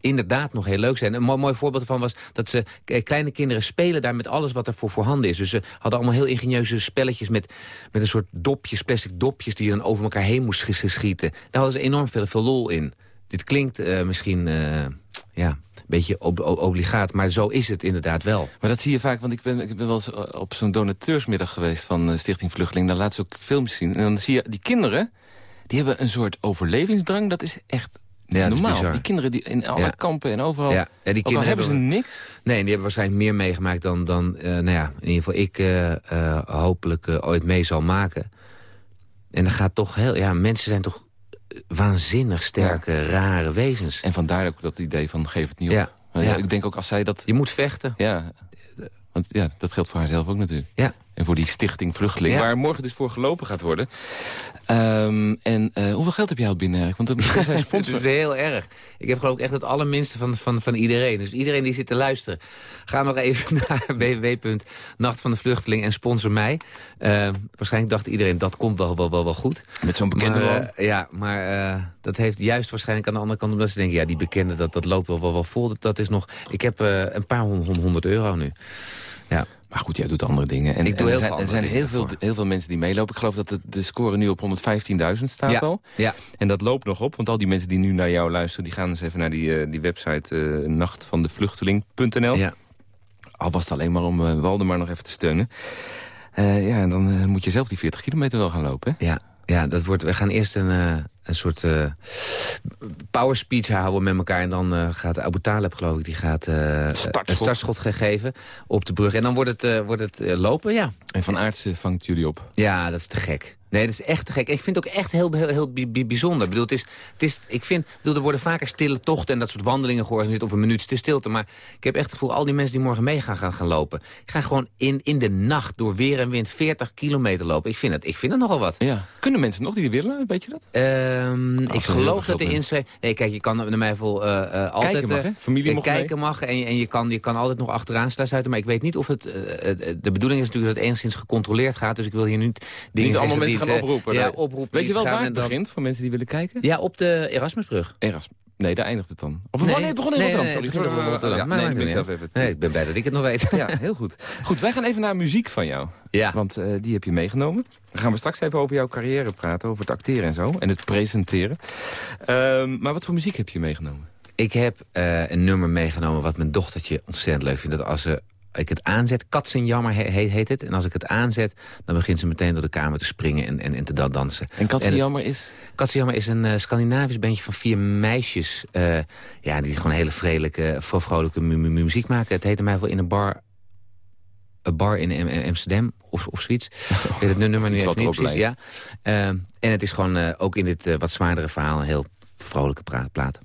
inderdaad nog heel leuk zijn. Een mooi, mooi voorbeeld ervan was dat ze kleine kinderen spelen daar met alles wat er voor voorhanden is. Dus ze hadden allemaal heel ingenieuze spelletjes met, met een soort dopjes, plastic dopjes die je dan over elkaar heen moest geschieten. Daar hadden ze enorm veel, veel lol in. Dit klinkt uh, misschien uh, ja, beetje ob obligaat, maar zo is het inderdaad wel. Maar dat zie je vaak, want ik ben, ik ben wel eens op zo'n donateursmiddag geweest van Stichting Vluchteling. Daar laat ze ook filmpjes zien. En dan zie je die kinderen, die hebben een soort overlevingsdrang. Dat is echt ja, normaal. Die kinderen die in alle ja. kampen en overal. Ja, ja die kinderen hebben ze niks. Nee, die hebben waarschijnlijk meer meegemaakt dan, dan uh, nou ja, in ieder geval ik uh, uh, hopelijk ooit mee zal maken. En dan gaat toch heel, ja, mensen zijn toch waanzinnig sterke, rare wezens. En vandaar ook dat idee van geef het niet op. Ja. Ik denk ook als zij dat... Je moet vechten. Ja, want ja, dat geldt voor haarzelf ook natuurlijk. Ja. En voor die stichting Vluchteling, Ja. waar morgen dus voor gelopen gaat worden. Ehm, en eh, hoeveel geld heb jij al binnen? Want zijn Het is heel erg. Ik heb geloof ik echt het allerminste van, van, van iedereen. Dus iedereen die zit te luisteren. Ga nog even naar www.nacht van de Vluchteling en sponsor mij. Eh, waarschijnlijk dacht iedereen dat komt wel, wel, wel, wel goed. Met zo'n bekende maar, eh, ja, maar eh, dat heeft juist waarschijnlijk aan de andere kant... omdat ze denken, ja, die bekende, dat, dat loopt wel, wel, wel vol. Dat, dat is nog... Ik heb een paar honderd, honderd euro nu. Ja. Maar goed, jij doet andere dingen. En, Ik doe en heel er veel zijn, er zijn heel, veel, heel veel mensen die meelopen. Ik geloof dat de, de score nu op 115.000 staat Ja. al. Ja. En dat loopt nog op, want al die mensen die nu naar jou luisteren... die gaan eens even naar die, eh, die website eh nachtvandevluchteling.nl. Ja. Al was het alleen maar om eh, Waldemar nog even te steunen. Ja, en dan moet je zelf die 40 kilometer wel gaan lopen. Hè? Ja, ja dat wordt, we gaan eerst een, een soort eh, power speech houden met elkaar. En dan eh, gaat Abu Talib, geloof ik, die gaat eh, Startschot. een startschot gegeven op de brug. En dan wordt het, wordt het lopen, ja. En Van Aertsen vangt jullie op. Ja, dat is te gek. Nee, dat is echt te gek. Ik vind het ook echt heel, heel, heel bi- bi- bijzonder. Ik bedoel, het is, het is, ik vind, bedoel, er worden vaker stille tochten... en dat soort wandelingen georganiseerd of een minuut stil- stilte. Maar ik heb echt het gevoel, al die mensen die morgen mee gaan, gaan, gaan lopen... gaan gewoon in, in de nacht door weer en wind 40 kilometer lopen. Ik vind het, ik vind het nogal wat. Ja. Kunnen mensen nog die willen, weet je dat? Ehm, ik geloof dat de inschrijf... Nee, kijk, je kan naar mij vol eh, eh, altijd... mag, eh, hè? Familie eh, mag Kijken mag en, je- en je, kan, je kan altijd nog achteraan sluiten. Maar ik weet niet of het... eh, de bedoeling is natuurlijk dat het enigszins gecontroleerd gaat. Dus ik wil hier niet dingen Niet allemaal mensen gaan oproepen. Ja, Nee. oproepen. Weet je wel waar het begint, voor mensen die willen kijken? Ja, op de Erasmusbrug. Erasmus. Nee, daar eindigt het dan. Of Nee. nee, het begon in Nee, Rotterdam, nee, sorry. Rotterdam. Maar nee, maakt ik zelf even... Nee, ik ben blij dat ik het nog weet. Ja, heel goed. Goed, wij gaan even naar muziek van jou. Ja. Want eh, die heb je meegenomen. Dan gaan we straks even over jouw carrière praten, over het acteren en zo. En het presenteren. Ehm, maar wat voor muziek heb je meegenomen? Ik heb eh, een nummer meegenomen wat mijn dochtertje ontzettend leuk vindt. Dat als ze, ik het aanzet, Katzenjammer he- heet, heet het. En als ik het aanzet, dan begint ze meteen door de kamer te springen en, en, en te dan- dansen. En Katse En het- Jammer is... Katzenjammer is een eh, Scandinavisch bandje van vier meisjes... eh, ja, die gewoon hele vrolijke mu- mu- muziek maken. Het heette mij wel in een bar... Een bar in Am- Am- Amsterdam of, of zoiets. Ik weet het nummer nu even niet precies. Ja. Ehm, en het is gewoon eh, ook in dit wat zwaardere verhaal... een heel vrolijke plaat.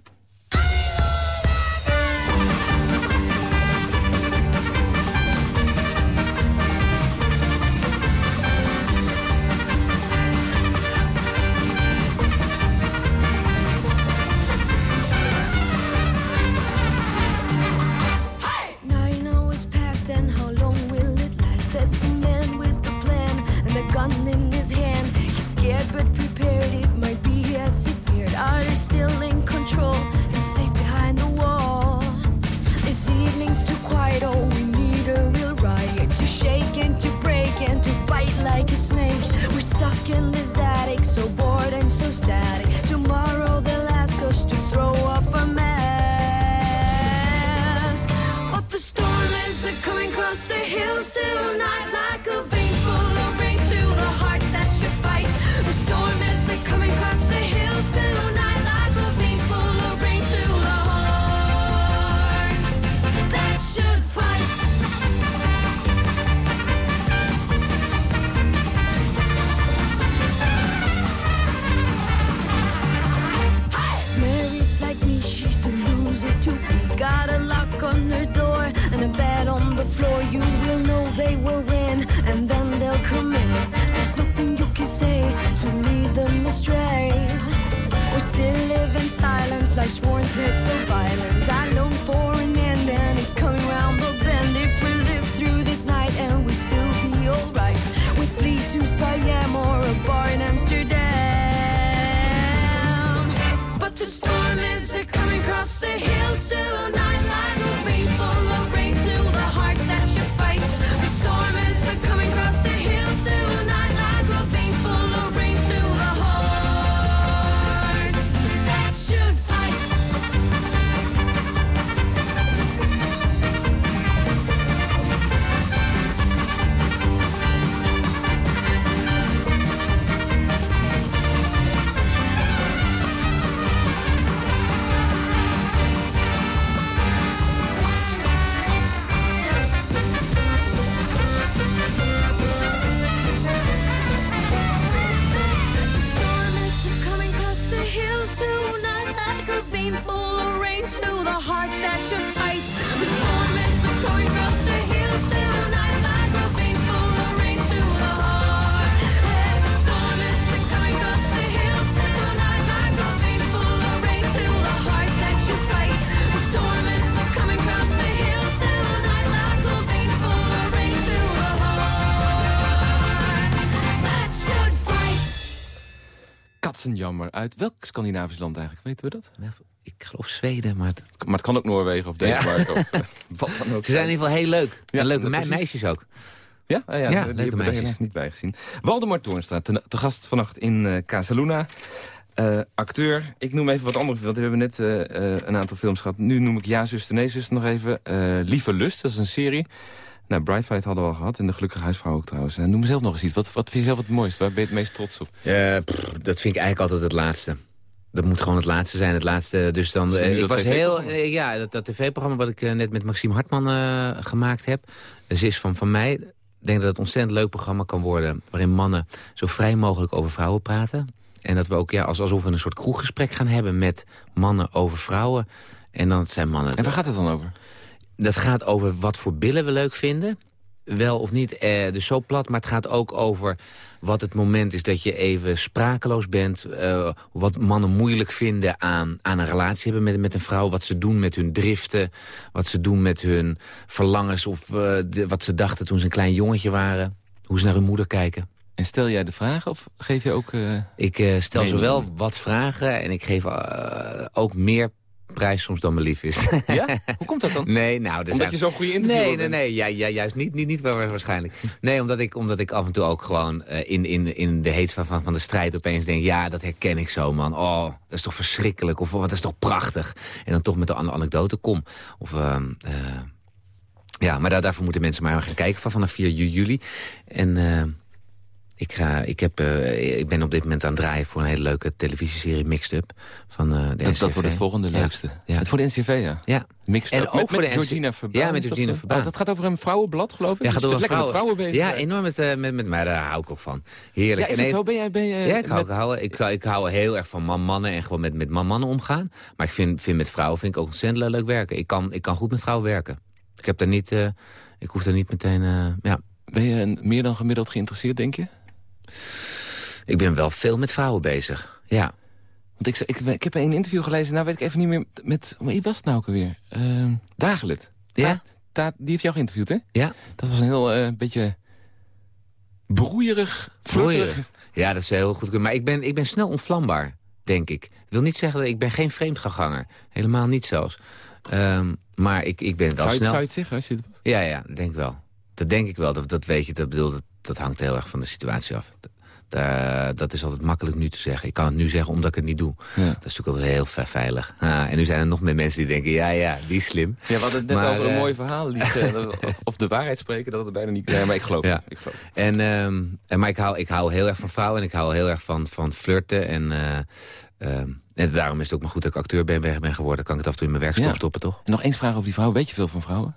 Jammer uit. Welk Scandinavisch land eigenlijk, weten we dat? Ik geloof Zweden, maar... Maar het kan ook Noorwegen of Denemarken of uh, wat dan ook. Ze zijn in ieder geval heel leuk. Ja, en leuke me meisjes ook. Ja, ah, ja, Ja, die leuke meisjes. niet bijgezien. Waldemar Toornstra, te, te gast vannacht in eh Casaluna. Eh, acteur. Ik noem even wat andere want we hebben net eh, eh, een aantal films gehad. Nu noem ik Ja, zuster, nee, zuster nog even. Eh, Lieve Lust, dat is een serie. Nou, Brightfight hadden we al gehad. En De Gelukkige Huisvrouw ook trouwens. En noem zelf nog eens iets. Wat, wat vind je zelf het mooiste? Waar ben je het meest trots op? Pff, dat vind ik eigenlijk altijd het laatste. Dat moet gewoon het laatste zijn, het laatste. Dus dan, Dus eh, ik was heel, eh, ja, dat, dat tv-programma wat ik net met Maxime Hartman gemaakt heb. Ze is van, van mij. Ik denk dat het een ontzettend leuk programma kan worden... waarin mannen zo vrij mogelijk over vrouwen praten. En dat we ook ja, als, alsof we een soort kroeggesprek gaan hebben... met mannen over vrouwen. En dan zijn mannen... En waar gaat het dan over? Dat gaat over wat voor billen we leuk vinden. Wel of niet, eh, dus zo plat. Maar het gaat ook over wat het moment is dat je even sprakeloos bent. eh, wat mannen moeilijk vinden aan, aan een relatie hebben met, met een vrouw. Wat ze doen met hun driften. Wat ze doen met hun verlangens. Of eh, de- wat ze dachten toen ze een klein jongetje waren. Hoe ze naar hun moeder kijken. En stel jij de vragen of geef je ook... eh, Ik stel zowel wat vragen en ik geef ook meer prijs soms dan me lief is. Ja? Hoe komt dat dan? Nee, nou... Omdat zijn- je zo'n goede interviewer Nee, nee, nee. Ja, ja, juist niet, niet, niet wa- waarschijnlijk. Nee, omdat ik, omdat ik af en toe ook gewoon eh, in, in, in de heet van, van, de strijd opeens denk... ja, dat herken ik zo, man. Oh, dat is toch verschrikkelijk. Of wat dat is toch prachtig. En dan toch met de an- anekdote kom. Of... ehm, eh, ja, maar daar, daarvoor moeten mensen maar gaan kijken van vanaf 4 ju- juli. En eh, ik, ga, ik, heb, eh, ik ben op dit moment aan het draaien voor een hele leuke televisieserie Mixed Up. Van, eh, de Dat, dat wordt het volgende leukste. Ja. Het voor de NCV, ja. ja. Mixed En up. ook met, voor met de Georgina Verbaan. Ja, met is dat Georgina? Verbaan. Oh, dat gaat over een vrouwenblad, geloof ik? Ja, Dus gaat je over vrouwen. vrouwen bezig. Ja, enorm met, eh, met, met, maar daar hou ik ook van. Heerlijk. Ja, is En het nee, zo? Ben jij... Ben je Ja, ik hou, met- ik, hou, ik, hou- ik hou heel erg van man, mannen en gewoon met, met man, mannen omgaan. Maar ik vind, vind met vrouwen vind ik ook ontzettend leuk werken. Ik kan, ik kan goed met vrouwen werken. Ik heb daar niet, ik hoef daar niet meteen, ja. Ben je een- meer dan gemiddeld geïnteresseerd, denk je? Ik ben wel veel met vrouwen bezig. Ja. Want ik, ik, ik heb een interview gelezen, nou weet ik even niet meer met... Wie was het nou ook alweer? Uh, Dagelet. Ja? Ta- die heeft jou geïnterviewd, hè? Ja. Dat was een heel eh, beetje broeierig, flirterig. Ja, dat is heel goed. Maar ik ben, ik ben snel ontvlambaar, denk ik. Ik wil niet zeggen dat ik ben geen vreemdgeganger. Helemaal niet zelfs. Ehm, maar ik, ik ben wel Zou je, snel... zou je het zeggen als je het was? Ja, ja, dat denk ik wel. Dat denk ik wel. Dat, dat weet je, dat, bedoel, dat, dat hangt heel erg van de situatie af. Dat, is altijd makkelijk nu te zeggen. Ik kan het nu zeggen omdat ik het niet doe. Ja. Dat is natuurlijk altijd heel ve- veilig. Ah, en nu zijn er nog meer mensen die denken, ja, ja, die is slim. Ja, we hadden het net Maar, over een eh, mooi verhaal. liegen, of de waarheid spreken, dat het bijna niet... Nee, maar ik geloof Ja. het. Ik geloof. En, ehm, en, maar ik hou, ik hou heel erg van vrouwen en ik hou heel erg van, van flirten. En, eh, ehm, en daarom is het ook maar goed dat ik acteur ben, ben, geworden. Kan ik het af en toe in mijn werk Ja. stop, stoppen, toch? Nog één vraag over die vrouw. Weet je veel van vrouwen?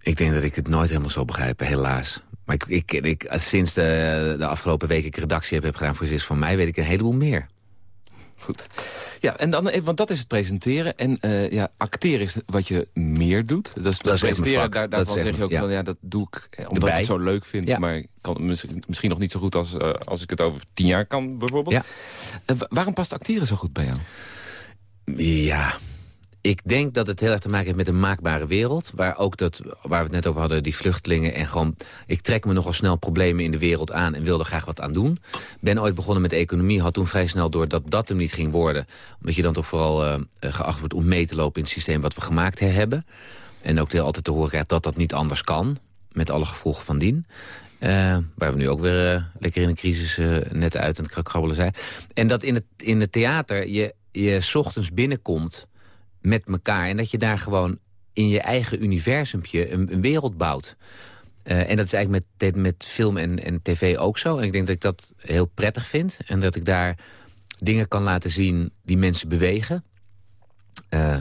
Ik denk dat ik het nooit helemaal zal begrijpen, helaas. Maar ik, ik, ik, sinds de, de afgelopen weken ik redactie heb, heb gedaan voor Zis van mij... weet ik een heleboel meer. Goed. Ja, en dan, even, want dat is het presenteren. En eh, ja, acteren is wat je meer doet. Dat is, Dat is presenteren, daar, Dat daarvan echt zeg je ook ja. van, ja, dat doe ik eh, omdat Erbij. ik het zo leuk vind. Ja. Maar ik kan misschien, misschien nog niet zo goed als, eh, als ik het over tien jaar kan, bijvoorbeeld. Ja. Eh, wa- waarom past acteren zo goed bij jou? Ja, ik denk dat het heel erg te maken heeft met een maakbare wereld. Waar ook dat, waar we het net over hadden, die vluchtelingen. En gewoon, ik trek me nogal snel problemen in de wereld aan en wil er graag wat aan doen. Ben ooit begonnen met economie, had toen vrij snel door dat dat hem niet ging worden. Omdat je dan toch vooral eh, geacht wordt om mee te lopen in het systeem wat we gemaakt hebben. En ook heel altijd te horen krijgt dat dat niet anders kan. Met alle gevolgen van dien. Eh, waar we nu ook weer eh, lekker in een crisis net uit aan het krabbelen zijn. En dat in het, in het theater je, je ochtends binnenkomt met elkaar. En dat je daar gewoon in je eigen universumpje een, een wereld bouwt. Eh, en dat is eigenlijk met, met film en, en tv ook zo. En ik denk dat ik dat heel prettig vind. En dat ik daar dingen kan laten zien die mensen bewegen. Eh,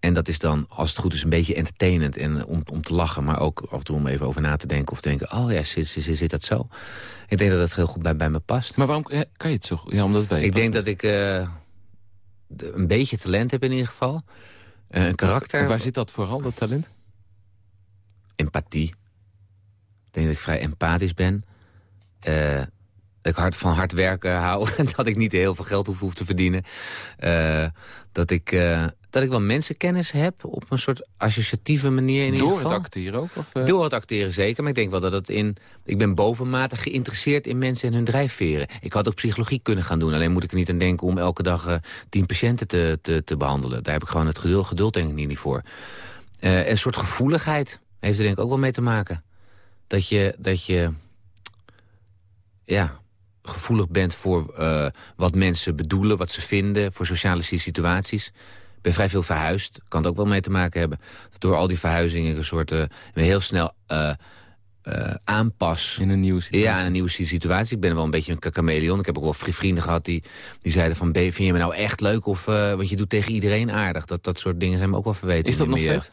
en dat is dan, als het goed is, een beetje entertainend. En om, om te lachen, maar ook af en toe om even over na te denken. Of te denken, oh ja, zit, zit, zit dat zo? Ik denk dat dat heel goed bij, bij me past. Maar waarom eh, kan je het zo goed? Ja, omdat bij Ik past. denk dat ik eh, een beetje talent heb in ieder geval. Eh, een karakter. En waar zit dat vooral, dat talent? Empathie. Ik denk dat ik vrij empathisch ben. Eh, dat ik hard van hard werken hou. En dat ik niet heel veel geld hoef, hoef te verdienen. Eh, dat ik... dat ik wel mensenkennis heb op een soort associatieve manier in Door ieder het geval. acteren ook? Of, eh? Door het acteren zeker, maar ik denk wel dat het in... Ik ben bovenmatig geïnteresseerd in mensen en hun drijfveren. Ik had ook psychologie kunnen gaan doen. Alleen moet ik er niet aan denken om elke dag eh, tien patiënten te, te, te behandelen. Daar heb ik gewoon het geduld, geduld denk ik niet voor. Eh, een soort gevoeligheid heeft er denk ik ook wel mee te maken. Dat je, dat je ja, gevoelig bent voor wat mensen bedoelen, wat ze vinden... voor sociale situaties. Ik ben vrij veel verhuisd. Kan het ook wel mee te maken hebben. Dat door al die verhuizingen een soort uh, heel snel uh, uh, aanpas. In een nieuwe situatie. Ja, in een nieuwe situatie. Ik ben wel een beetje een chameleon. Ik heb ook wel vrienden gehad die, die zeiden van... vind je me nou echt leuk? Of, want je doet tegen iedereen aardig. Dat, dat soort dingen zijn me ook wel verweten. Is dat nog steeds?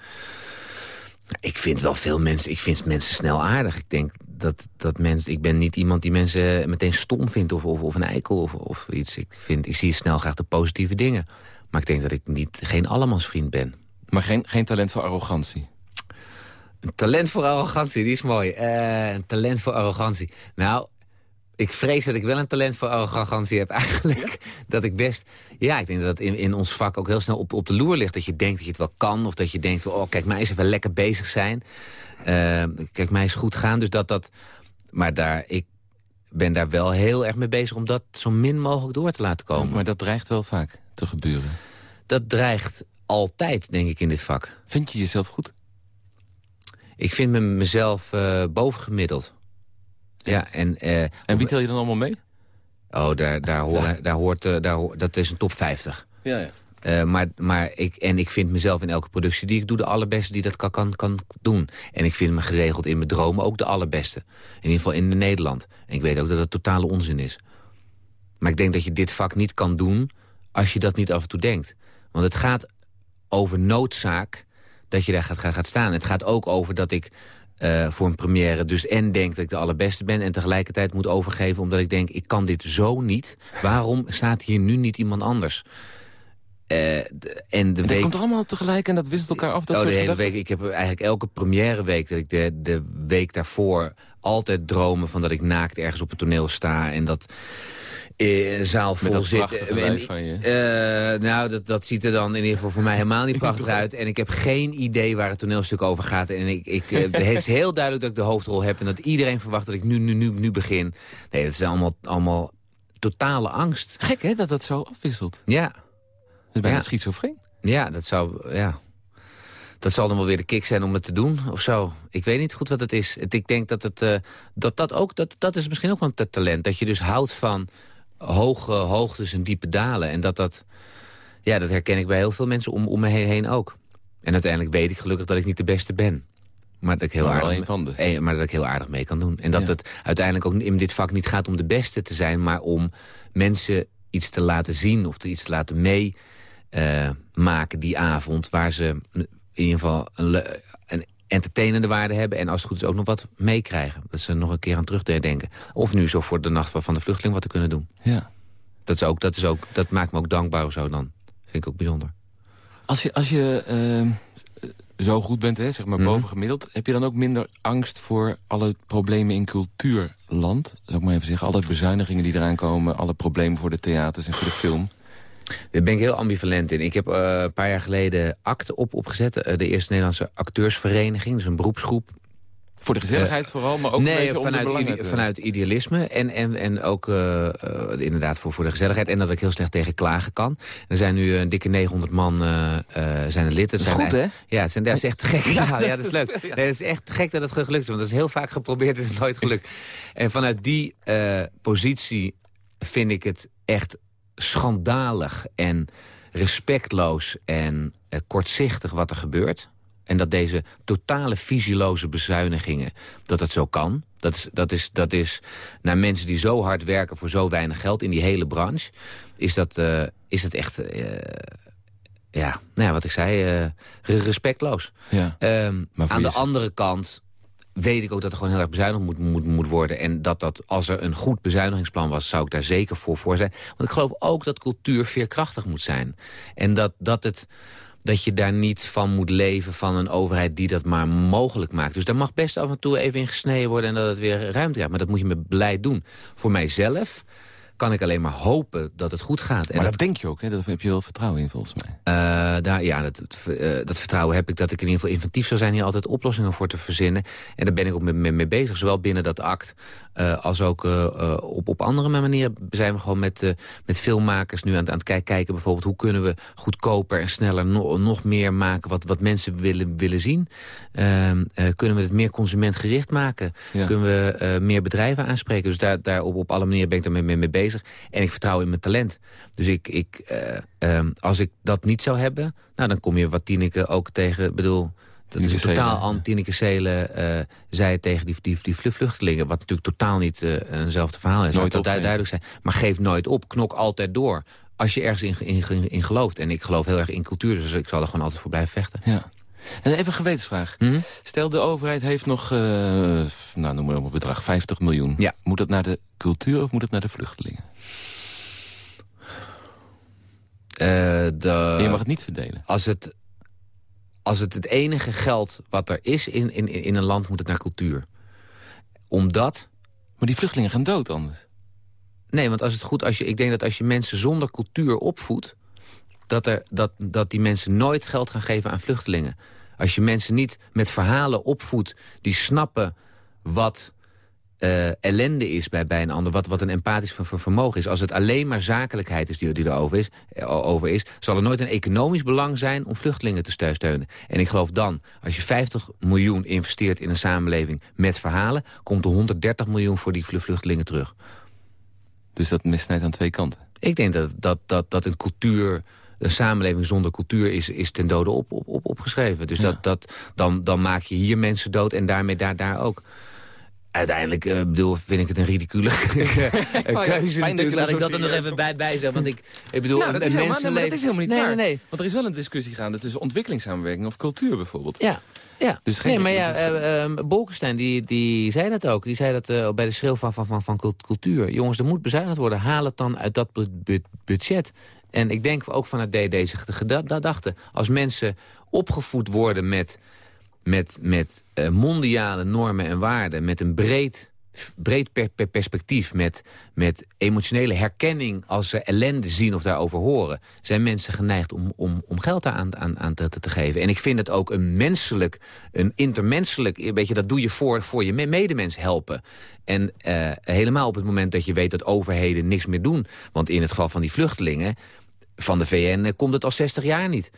Ik vind wel veel mensen, ik vind mensen snel aardig. Ik denk dat, dat mensen, ik ben niet iemand die mensen meteen stom vindt of, of, of een eikel of, of iets. Ik, vind, ik zie snel graag de positieve dingen. Maar ik denk dat ik niet, geen allemansvriend ben. Maar geen, geen talent voor arrogantie? Een talent voor arrogantie, die is mooi. Uh, een talent voor arrogantie. Nou, ik vrees dat ik wel een talent voor arrogantie heb eigenlijk. Ja? Dat ik best... Ja, ik denk dat in, in ons vak ook heel snel op, op de loer ligt. Dat je denkt dat je het wel kan. Of dat je denkt, oh kijk, mij eens even lekker bezig zijn. Uh, kijk, mij is goed gaan. Dus dat dat... Maar daar, ik ben daar wel heel erg mee bezig om dat zo min mogelijk door te laten komen. Maar dat dreigt wel vaak te gebeuren. Dat dreigt altijd, denk ik, in dit vak. Vind je jezelf goed? Ik vind me mezelf uh, bovengemiddeld. Ja, en, uh, en wie tel je dan allemaal mee? Oh, daar, daar, hoor, ja. daar hoort, uh, daar, dat is een top 50. Ja, ja. Uh, maar, maar ik, en ik vind mezelf in elke productie die ik doe... de allerbeste die dat kan, kan, kan doen. En ik vind me geregeld in mijn dromen ook de allerbeste. In ieder geval in Nederland. En ik weet ook dat het totale onzin is. Maar ik denk dat je dit vak niet kan doen... als je dat niet af en toe denkt. Want het gaat over noodzaak dat je daar gaat, gaat, gaat staan. Het gaat ook over dat ik uh, voor een première dus en denk dat ik de allerbeste ben... en tegelijkertijd moet overgeven omdat ik denk... ik kan dit zo niet. Waarom staat hier nu niet iemand anders? Uh, de, en de dat week... komt allemaal tegelijk en dat wisselt elkaar af? Dat oh, de hele week. Ik heb eigenlijk elke première week... dat ik de, de week daarvoor altijd dromen van dat ik naakt ergens op het toneel sta... en dat een zaal vol zit. En, van je. Uh, nou, dat, dat ziet er dan in ieder geval voor mij helemaal niet prachtig uit. En ik heb geen idee waar het toneelstuk over gaat. En ik, ik, het is heel duidelijk dat ik de hoofdrol heb... en dat iedereen verwacht dat ik nu, nu, nu, nu begin. Nee, dat is allemaal, allemaal totale angst. Gek, hè, dat dat zo afwisselt. Ja. Dat is bijna ja. schizofreen. Ja, dat zou... Ja. Dat zal dan wel weer de kick zijn om het te doen, of zo. Ik weet niet goed wat het is. Ik denk dat het, uh, dat, dat ook... Dat, dat is misschien ook wel een talent. Dat je dus houdt van hoge hoogtes en diepe dalen. En dat dat... Ja, dat herken ik bij heel veel mensen om, om me heen ook. En uiteindelijk weet ik gelukkig dat ik niet de beste ben. Maar dat ik heel, maar aardig, van de. maar dat ik heel aardig mee kan doen. En dat ja. het uiteindelijk ook in dit vak niet gaat om de beste te zijn... maar om mensen iets te laten zien of iets te laten meemaken uh, die avond... waar ze in ieder geval een entertainende waarde hebben... en als het goed is ook nog wat meekrijgen. Dat ze nog een keer aan terugdenken. Of nu zo voor de nacht van de vluchteling wat te kunnen doen. Ja. Dat, is ook, dat, is ook, dat maakt me ook dankbaar of zo dan. Vind ik ook bijzonder. Als je, als je uh, zo goed bent, hè, zeg maar Mhm. bovengemiddeld... heb je dan ook minder angst voor alle problemen in cultuurland? Zou ik maar even zeggen. Alle bezuinigingen die eraan komen... alle problemen voor de theaters en voor de film... Daar ben ik heel ambivalent in. Ik heb uh, een paar jaar geleden acte op opgezet. Uh, de eerste Nederlandse acteursvereniging. Dus een beroepsgroep. Voor de gezelligheid uh, vooral, maar ook nee, een vanuit, om de ide vanuit idealisme. En, en, en ook inderdaad voor, voor de gezelligheid. En dat ik heel slecht tegen klagen kan. Er zijn nu een dikke 900 man zijn er lid. Dat is zijn goed, hè? Ja, het zijn, dat is echt gek. Ja, ja, dat is leuk. Nee, het is echt gek dat het gelukt is. Want dat is heel vaak geprobeerd, het is nooit gelukt. En vanuit die positie vind ik het echt schandalig en respectloos en uh, kortzichtig wat er gebeurt. En dat deze totale visieloze bezuinigingen, dat het zo kan. Dat is, dat, is, dat is naar mensen die zo hard werken voor zo weinig geld in die hele branche... is dat, uh, is het echt, uh, ja, nou ja, wat ik zei, respectloos. Ja. Um, aan de andere kant weet ik ook dat er gewoon heel erg bezuinigd moet, moet, moet worden. En dat dat, als er een goed bezuinigingsplan was, zou ik daar zeker voor voor zijn. Want ik geloof ook dat cultuur veerkrachtig moet zijn. En dat, dat, het, dat je daar niet van moet leven van een overheid die dat maar mogelijk maakt. Dus daar mag best af en toe even in gesneden worden en dat het weer ruimte krijgt. Maar dat moet je met beleid doen. Voor mijzelf kan ik alleen maar hopen dat het goed gaat. En maar dat, denk je ook, hè? Daar heb je wel vertrouwen in, volgens mij. Uh, daar, ja, dat, dat, vertrouwen heb ik dat ik in ieder geval inventief zou zijn... hier altijd oplossingen voor te verzinnen. En daar ben ik ook mee, mee bezig, zowel binnen dat act... Uh, als ook op, op andere manieren zijn we gewoon met, met filmmakers nu aan, aan het kijken... bijvoorbeeld hoe kunnen we goedkoper en sneller no, nog meer maken... wat, wat mensen willen, willen zien. Ehm, kunnen we het meer consumentgericht maken? Ja. Kunnen we meer bedrijven aanspreken? Dus daar, daar op, op alle manieren ben ik daarmee mee, mee bezig. En ik vertrouw in mijn talent. Dus ik, ik, um, als ik dat niet zou hebben... Nou, dan kom je wat Tineke ook tegen... bedoel, dat is een totaal aan Tineke Seelen uh, zei tegen die, die, die vluchtelingen... wat natuurlijk totaal niet uh, eenzelfde verhaal is. Nooit dat duidelijk zijn. Maar geef nooit op, knok altijd door. Als je ergens in, in, in, gelooft. En ik geloof heel erg in cultuur, dus ik zal er gewoon altijd voor blijven vechten. Ja. En even een gewetensvraag. Mm Stel, de overheid heeft nog, uh, nou, noem maar op een bedrag, 50 miljoen. Ja. Moet dat naar de cultuur of moet het naar de vluchtelingen? de, je mag het niet verdelen. Als het, als het het enige geld wat er is in, in, in een land, moet het naar cultuur. Omdat... Maar die vluchtelingen gaan dood anders. Nee, want als het goed, als je, ik denk dat als je mensen zonder cultuur opvoedt... Dat, er, dat, dat die mensen nooit geld gaan geven aan vluchtelingen. Als je mensen niet met verhalen opvoedt die snappen wat uh, ellende is bij, bij een ander, wat, wat een empathisch vermogen is. Als het alleen maar zakelijkheid is die, die erover is, eh, over is, zal er nooit een economisch belang zijn om vluchtelingen te steunen. En ik geloof dan, als je 50 miljoen investeert in een samenleving met verhalen, komt er 130 miljoen voor die vluchtelingen terug. Dus dat misnijdt aan twee kanten? Ik denk dat, dat, dat, dat een cultuur een samenleving zonder cultuur is, is ten dode op, op, op, opgeschreven. Dus dat, dat, dan, dan maak je hier mensen dood en daarmee daar, daar ook uiteindelijk uh, bedoel, vind ik het een ridicule oh, keuze. Fijn dat, laat ik dat er nog even bij, bij zeggen. Want ik, ik bedoel, nou, dat, is helemaal, nee, dat is helemaal niet nee, waar. Nee, nee. Want er is wel een discussie gaande tussen ontwikkelingssamenwerking of cultuur bijvoorbeeld. Ja. Ja, dus geen, nee, maar ja, uh, uh, Bolkestein die, die zei dat ook. Die zei dat uh, bij de schreeuw van, van, van cultuur. Jongens, er moet bezuinigd worden. Haal het dan uit dat budget. En ik denk ook vanuit deze gedachte. Als mensen opgevoed worden met met, met uh, mondiale normen en waarden... met een breed, breed per, per perspectief, met, met emotionele herkenning... als ze ellende zien of daarover horen... zijn mensen geneigd om, om, om geld aan, aan, aan te, te geven. En ik vind het ook een menselijk, een intermenselijk... Weet je, dat doe je voor, voor je medemens helpen. En uh, helemaal op het moment dat je weet dat overheden niks meer doen. Want in het geval van die vluchtelingen van de VN eh, komt het al 60 jaar niet.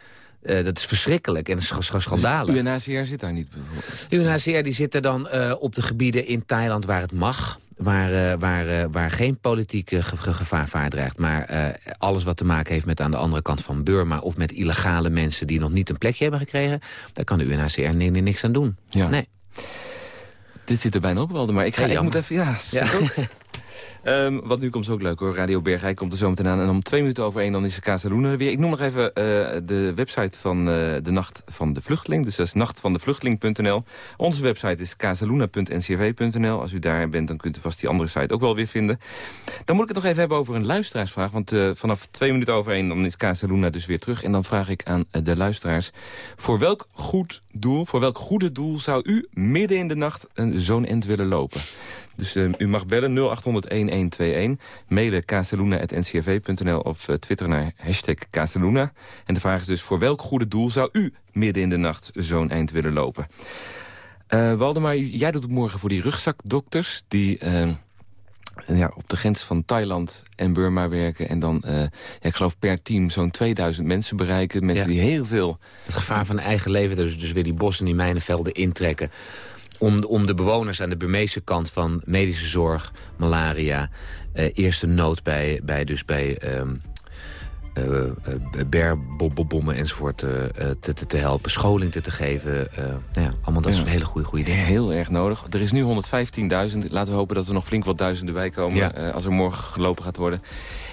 Uh, dat is verschrikkelijk en is schandalig. Dus UNHCR zit daar niet bijvoorbeeld? UNHCR die zit er dan uh, op de gebieden in Thailand waar het mag. Waar, uh, waar, waar geen politiek ge gevaar dreigt. Maar alles wat te maken heeft met aan de andere kant van Burma... of met illegale mensen die nog niet een plekje hebben gekregen... daar kan de UNHCR niks aan doen. Ja. Nee. Dit zit er bijna op, Walden. Maar ik, ga, ik moet even... Ja, ja. Um, wat nu komt ook leuk hoor. Radio Bergijk komt er zo meteen aan. En om twee minuten over één dan is de Casaluna er weer. Ik noem nog even uh, de website van uh, de Nacht van de Vluchteling. Dus dat is nachtvandevluchteling.nl. Onze website is casaluna.ncrv.nl. Als u daar bent, dan kunt u vast die andere site ook wel weer vinden. Dan moet ik het nog even hebben over een luisteraarsvraag. Want uh, vanaf twee minuten over één dan is Casaluna dus weer terug. En dan vraag ik aan de luisteraars. Voor welk goed doel, voor welk goede doel zou u midden in de nacht een zo'n end willen lopen? Dus uh, u mag bellen 0800-1121, mailen casaluna.ncrv.nl of uh, twitteren naar hashtag Casaluna. En de vraag is dus voor welk goede doel zou u midden in de nacht zo'n eind willen lopen? Uh, Waldemar, jij doet het morgen voor die rugzakdokters... die ja, op de grens van Thailand en Burma werken. En dan, ja, ik geloof per team zo'n 2000 mensen bereiken. Mensen die heel veel... Het gevaar van eigen leven, dus, dus weer die bossen, die mijnenvelden intrekken om, om de bewoners aan de Burmeese kant van medische zorg, malaria... Eh, eerste nood bij, bij, dus bij um, uh, berbommen enzovoort uh, te, te, te, helpen. Scholing te, te geven. nou ja, allemaal dat ja. soort hele goede, goede dingen. Heel erg nodig. Er is nu 115.000. Laten we hopen dat er nog flink wat duizenden bij komen... Ja. als er morgen gelopen gaat worden.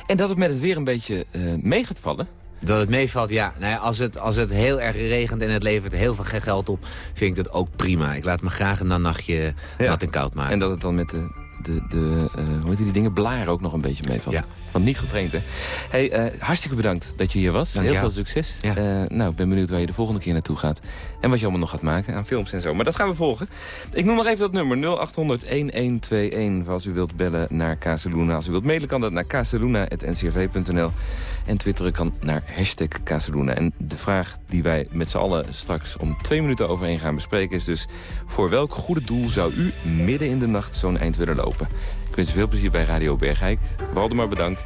En dat het met het weer een beetje mee gaat vallen. Dat het meevalt, ja. Nou ja als, het, als het heel erg regent en het levert heel veel geld op... vind ik dat ook prima. Ik laat me graag een nachtje ja. nat en koud maken. En dat het dan met de, de, de uh, hoe heet die dingen, blaren ook nog een beetje meevalt. Ja. Want niet getraind, hè? Hey, eh, hartstikke bedankt dat je hier was. Dank Heel jou. veel succes. Ja. Eh, nou, ik ben benieuwd waar je de volgende keer naartoe gaat. En wat je allemaal nog gaat maken aan films en zo. Maar dat gaan we volgen. Ik noem nog even dat nummer 0800-1121. Als u wilt bellen naar Casaluna. Als u wilt mailen kan dat naar casaluna.ncrv.nl. En twitteren kan naar hashtag Casaluna. En de vraag die wij met z'n allen straks om twee minuten overheen gaan bespreken... is dus voor welk goede doel zou u midden in de nacht zo'n eind willen lopen? Ik wens u veel plezier bij Radio Bergijk. Waldemar bedankt.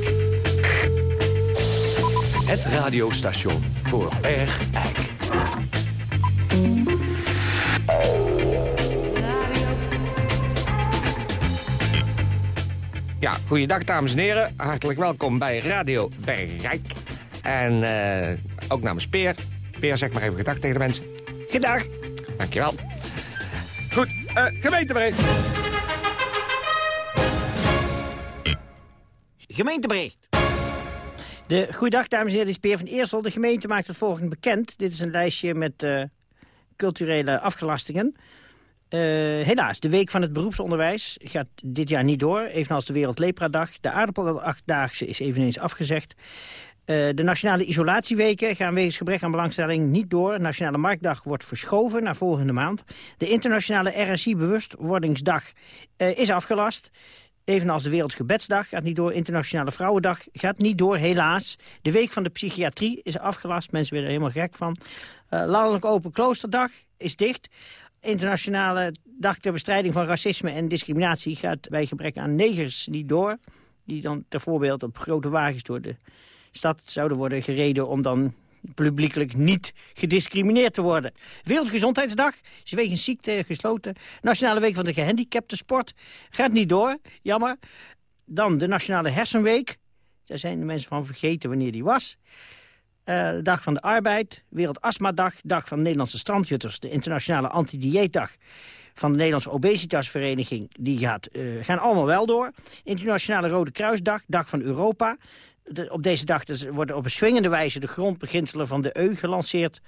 Het radiostation voor Bergijk. Ja, goeiedag dames en heren. Hartelijk welkom bij Radio Bergijk. En eh, ook namens Peer. Peer, zeg maar even gedag tegen de mensen. Gedag. Dankjewel. Goed, eh gemeentebericht. Gemeentebericht. De, goeiedag, dames en heren, dit is Peer van Eersel. De gemeente maakt het volgende bekend. Dit is een lijstje met eh, culturele afgelastingen. Eh, helaas, de Week van het Beroepsonderwijs gaat dit jaar niet door. Evenals de Wereldlepradag. De aardappel-achtdaagse is eveneens afgezegd. Eh, de Nationale Isolatieweken gaan wegens gebrek aan belangstelling niet door. Nationale Marktdag wordt verschoven naar volgende maand. De Internationale RSI-bewustwordingsdag is afgelast. Evenals de Wereldgebedsdag gaat niet door. Internationale Vrouwendag gaat niet door, helaas. De Week van de Psychiatrie is afgelast. Mensen werden er helemaal gek van. Eh, Landelijk Open Kloosterdag is dicht. Internationale Dag ter Bestrijding van Racisme en Discriminatie gaat bij gebrek aan negers niet door. Die dan ter voorbeeld op grote wagens door de stad zouden worden gereden om dan publiekelijk niet gediscrimineerd te worden. Wereldgezondheidsdag is wegens ziekte gesloten. Nationale Week van de Gehandicapten Sport gaat niet door, jammer. Dan de Nationale Hersenweek. Daar zijn de mensen van vergeten wanneer die was. Eh, dag van de Arbeid, Wereldastmadag, Dag van de Nederlandse Strandjutters... de Internationale Antidieetdag van de Nederlandse Obesitasvereniging... die gaat, eh, gaan allemaal wel door. Internationale Rode Kruisdag, Dag van Europa. Op deze dag dus worden op een swingende wijze... de grondbeginselen van de EU gelanceerd...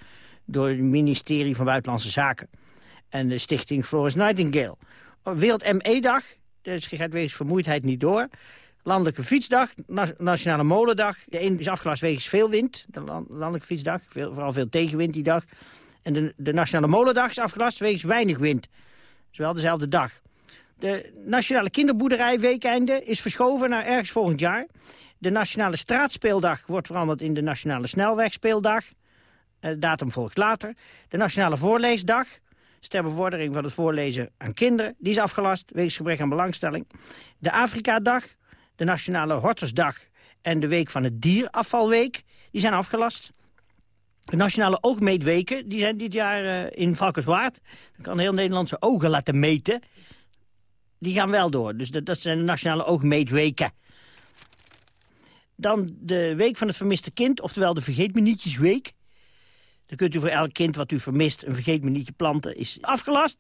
door het ministerie van Buitenlandse Zaken en de stichting Florence Nightingale. Wereld ME-dag, dus gaat wegens vermoeidheid niet door. Landelijke Fietsdag, Na- Nationale Molendag. De een is afgelast wegens veel wind, de lan- Landelijke Fietsdag. Veel, vooral veel tegenwind die dag. En de, de Nationale Molendag is afgelast wegens weinig wind. Dus wel dezelfde dag. De Nationale Kinderboerderij Weekeinde is verschoven naar ergens volgend jaar. De Nationale Straatspeeldag wordt veranderd in de Nationale Snelwegspeeldag. Eh, datum volgt later. De Nationale Voorleesdag, ter bevordering van het voorlezen aan kinderen, die is afgelast wegens gebrek aan belangstelling. De Afrika-dag, de Nationale Hortusdag en de Week van het Dierafvalweek, die zijn afgelast. De Nationale Oogmeetweken, die zijn dit jaar eh, in Valkenswaard. Dan kan heel Nederland zijn ogen laten meten. Die gaan wel door, dus dat zijn de Nationale Oogmeetweken. Dan de Week van het Vermiste Kind, oftewel de Vergeet-me-nietjesweek. Dan kunt u voor elk kind wat u vermist een vergeet-me-nietje planten, is afgelast.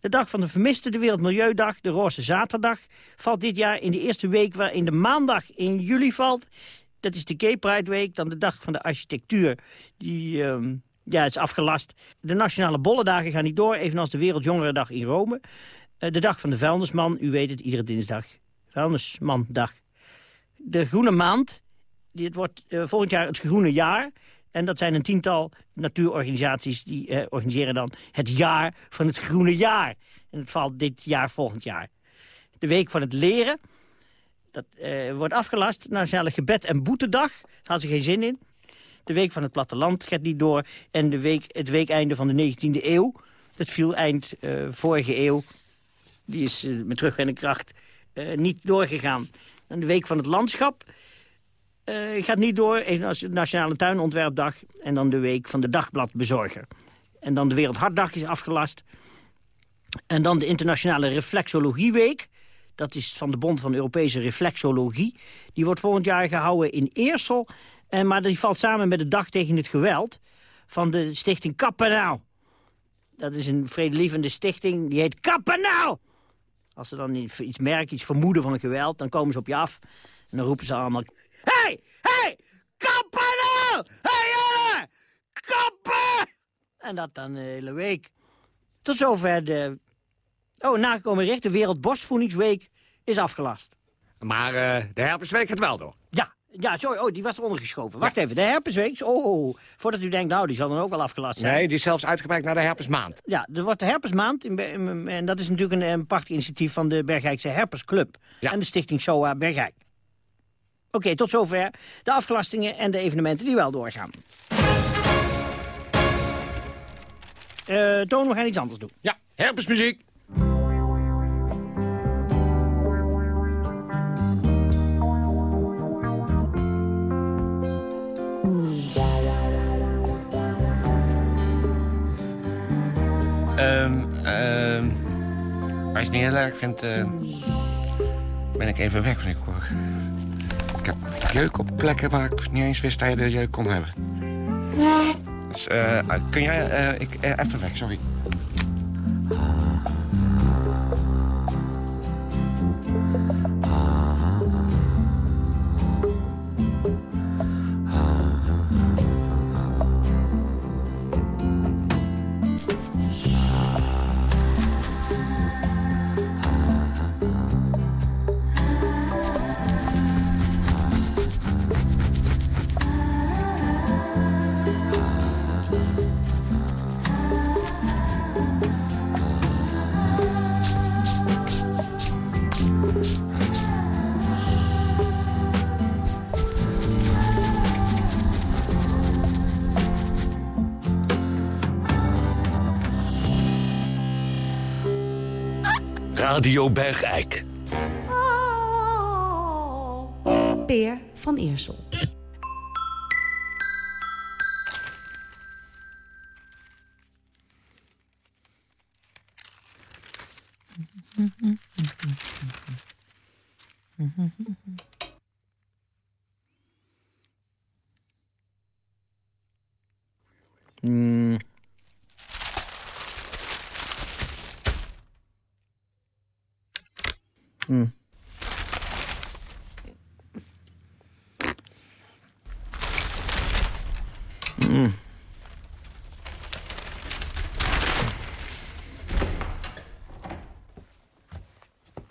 De Dag van de Vermiste, de Wereldmilieudag, de Roze Zaterdag... valt dit jaar in de eerste week waarin de maandag in juli valt. Dat is de Gay Pride Week, dan de Dag van de Architectuur. Die ehm, ja, is afgelast. De Nationale Bollendagen gaan niet door, evenals de Wereldjongerendag in Rome. Eh, de Dag van de Vuilnisman, u weet het, iedere dinsdag. Vuilnismandag. De Groene Maand, die, het wordt eh, volgend jaar het Groene Jaar... En dat zijn een tiental natuurorganisaties die eh, organiseren dan het jaar van het groene jaar. En het valt dit jaar volgend jaar. De week van het leren, dat eh, wordt afgelast. Nationale gebed- en boetedag, daar had ze geen zin in. De week van het platteland gaat niet door. En de week, het weekeinde van de 19e eeuw, dat viel eind vorige eeuw. Die is met terugwerkende kracht niet doorgegaan. De week van het landschap, eh, gaat niet door, de Nationale Tuinontwerpdag... en dan de week van de dagbladbezorger. En dan de Wereldhartdag is afgelast. En dan de Internationale Reflexologieweek. Dat is van de Bond van Europese Reflexologie. Die wordt volgend jaar gehouden in Eersel. En, maar die valt samen met de Dag tegen het Geweld van de stichting Kappenaal. Dat is een vredelievende stichting, die heet Kappenaal. Als ze dan iets merken, iets vermoeden van geweld, dan komen ze op je af. En dan roepen ze allemaal... Hey, hey, Kappenaal! Hey, jongen! Kappen! En dat dan de hele week. Tot zover de... Oh, nagekomen recht, de Wereldborstvoedingsweek is afgelast. Maar uh, de herpesweek gaat wel door. Ja, ja, sorry, oh, die was ondergeschoven. Wacht even, de herpesweek, oh, voordat u denkt, nou, die zal dan ook wel afgelast zijn. Nee, die is zelfs uitgebreid naar de herpesmaand. Ja, er wordt de herpesmaand, in, en dat is natuurlijk een, een prachtig initiatief van de Bergijkse Herpesclub. Ja. En de stichting SOA Bergijk. Oké, tot zover de afgelastingen en de evenementen die wel doorgaan. Uh, Toon, we gaan iets anders doen. Ja, herpesmuziek. Um, als je het niet heel erg vindt, uh, ben ik even weg. Ik, ik heb jeuk op plekken waar ik niet eens wist dat je de jeuk kon hebben. Dus uh, kun jij... Uh, ik, even weg, sorry. Radio Bergijk. Peer van Eersel.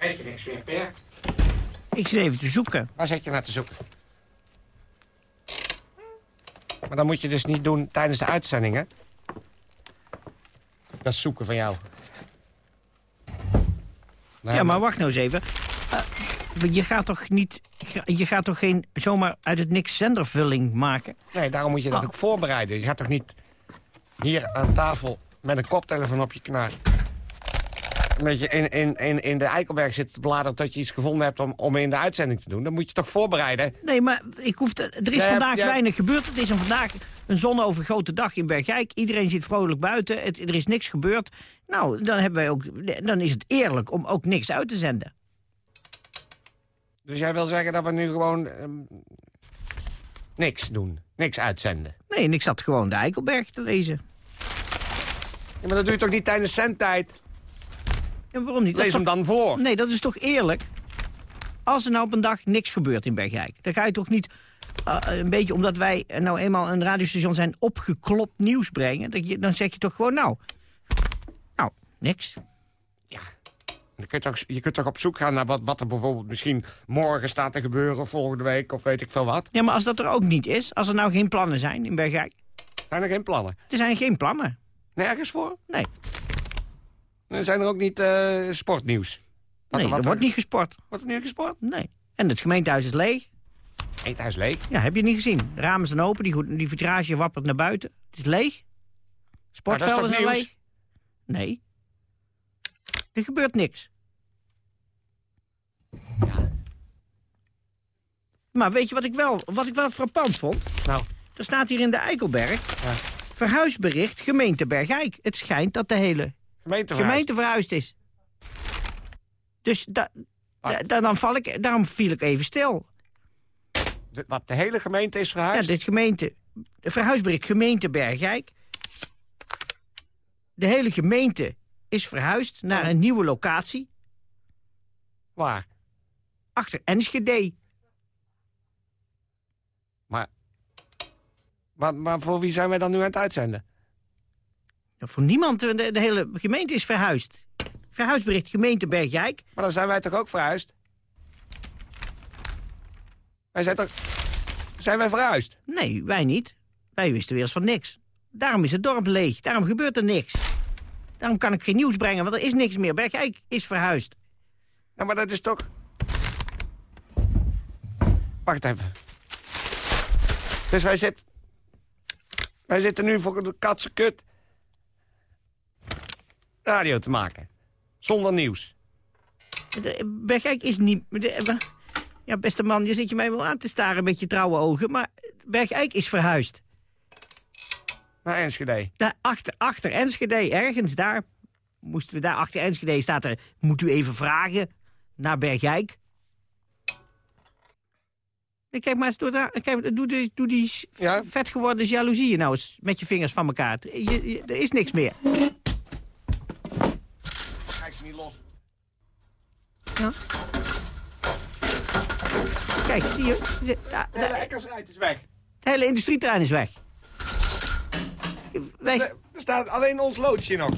Weet je niks meer, Per? Ik zit even te zoeken. Waar zit je naar te zoeken? Maar dan moet je dus niet doen tijdens de uitzendingen. Dat is zoeken van jou. Nou, ja, maar wacht nou eens even. Uh, je gaat toch niet... Je gaat toch geen zomaar uit het niks zendervulling maken? Nee, daarom moet je dat oh. ook voorbereiden. Je gaat toch niet hier aan tafel met een koptelefoon op je knaar... een beetje in, in, in, in de Eikelberg zitten te bladeren... dat je iets gevonden hebt om, om in de uitzending te doen. Dan moet je toch voorbereiden? Nee, maar ik hoef te, er is vandaag weinig gebeurd. Het is een vandaag een zonovergrote dag in Bergijk. Iedereen zit vrolijk buiten. Het, er is niks gebeurd. Nou, dan, hebben wij ook, dan is het eerlijk om ook niks uit te zenden. Dus jij wil zeggen dat we nu gewoon um, niks doen? Niks uitzenden? Nee, en ik zat gewoon de Eikelberg te lezen. Ja, maar dat doe je toch niet tijdens zendtijd? Ja, waarom niet? Lees hem dan voor. Nee, dat is toch eerlijk? Als er nou op een dag niks gebeurt in Bergijk... dan ga je toch niet uh, een beetje omdat wij nou eenmaal een radiostation zijn... opgeklopt nieuws brengen. Dan, dan zeg je toch gewoon, nou, Niks. Ja. Je kunt, toch, je kunt toch op zoek gaan naar wat, wat er bijvoorbeeld misschien morgen staat te gebeuren... volgende week of weet ik veel wat. Ja, maar als dat er ook niet is, als er nou geen plannen zijn in Bergijk... Zijn er geen plannen? Er zijn geen plannen. Nergens voor? Nee. Zijn er ook niet uh, sportnieuws? Wat nee, er, wordt niet gesport. Wordt er niet gesport? Nee. En het gemeentehuis is leeg. Het gemeentehuis leeg? Ja, heb je niet gezien. De ramen zijn open, die, die vitrage wappert naar buiten. Het is leeg. Sportvelden zijn leeg. Nee. Er gebeurt niks. Ja. Maar weet je wat ik wel, wat ik wel frappant vond? Nou. Er staat hier in de Eikelberg... Ja. Verhuisbericht gemeente Bergijk. Het schijnt dat de hele gemeente, gemeente verhuisd is. Dus da, Da- da- dan val ik, daarom viel ik even stil. De, wat, de hele gemeente is verhuisd? Ja, dit gemeente... de Verhuisbericht gemeente Bergijk. De hele gemeente is verhuisd naar een nieuwe locatie. Waar? Achter Enschede. Maar, maar, maar voor wie zijn wij dan nu aan het uitzenden? Ja, voor niemand, de, de hele gemeente is verhuisd. Verhuisbericht gemeente Bergijk. Maar dan zijn wij toch ook verhuisd? Wij zijn toch... Zijn wij verhuisd? Nee, wij niet. Wij wisten weer eens van niks. Daarom is het dorp leeg. Daarom gebeurt er niks. Daarom kan ik geen nieuws brengen, want er is niks meer. Bergijk is verhuisd. Nou, maar dat is toch... Wacht even. Dus wij zitten... Wij zitten nu voor de katse kut... radio te maken. Zonder nieuws. Bergijk is niet... ja, beste man, je zit je mij wel aan te staren met je trouwe ogen, maar Bergijk is verhuisd. Naar Enschede. Daar achter, achter Enschede, ergens daar. Moesten we daar achter Enschede staat er... Moet u even vragen naar Bergijk? Kijk maar eens door daar. Kijk, doe die, doe die vet geworden jaloezieën nou eens met je vingers van elkaar. Je, je- er is niks meer. Kijk niet los. Ja. Kijk, zie je? Ja, De hele ekkersrijd is weg. Het hele industrieterrein is weg. Weg. Er staat alleen ons loodsje nog.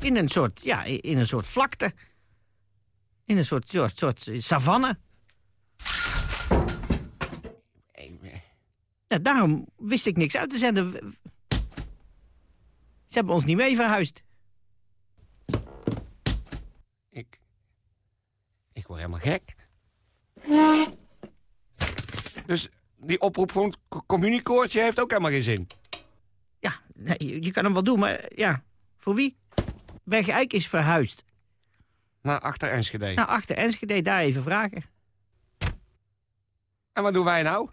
In een soort, ja, in een soort vlakte. In een soort, soort, soort savanne. Ja, daarom wist ik niks uit te zenden. Ze hebben ons niet mee verhuisd. Ik... Ik word helemaal gek. Dus die oproep voor een co- communiekoortje heeft ook helemaal geen zin. Ja, nee, je, je kan hem wel doen, maar ja, voor wie? Bergijk is verhuisd. Naar achter Enschede. Nou, achter Enschede, daar even vragen. En wat doen wij nou?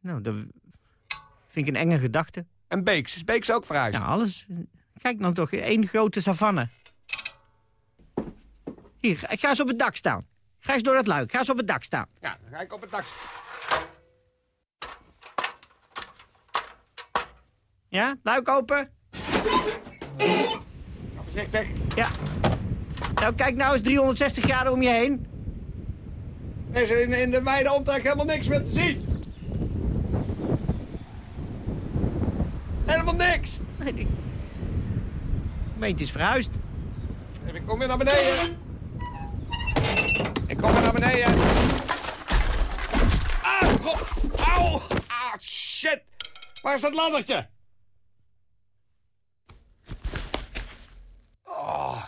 Nou, dat vind ik een enge gedachte. En Beeks, is Beeks ook verhuisd? Ja, alles. Kijk nou toch, één grote savanne. Hier, ga ga eens op het dak staan. Ga eens door dat luik, ga eens op het dak staan. Ja, dan ga ik op het dak. Ja, luik open. Voorzichtig. Ja. Nou, kijk nou eens 360 graden om je heen. Er is in, in de wijde omtrek helemaal niks meer te zien. Helemaal niks. Nee, die... Gemeente is verhuisd. Ik kom weer naar beneden. Ik kom weer naar beneden. Ah, god. Auw. Ah, shit. Waar is dat laddertje? Oh.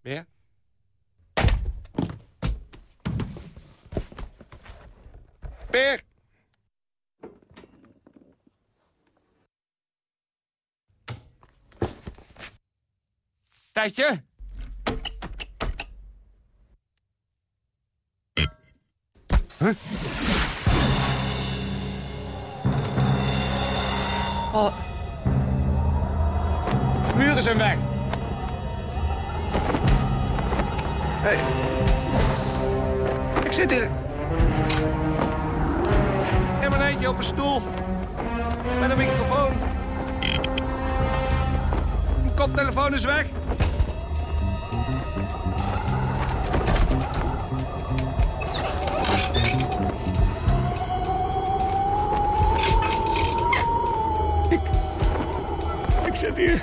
Weer? Peer. Tijdje? Huh? Oh. Muren zijn weg. Hey. Ik zit hier. In mijn eentje op een stoel. Met een microfoon. Mijn koptelefoon is weg. Zit hier.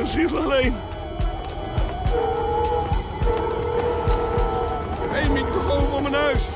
Een ziel alleen. Eén microfoon voor mijn huis.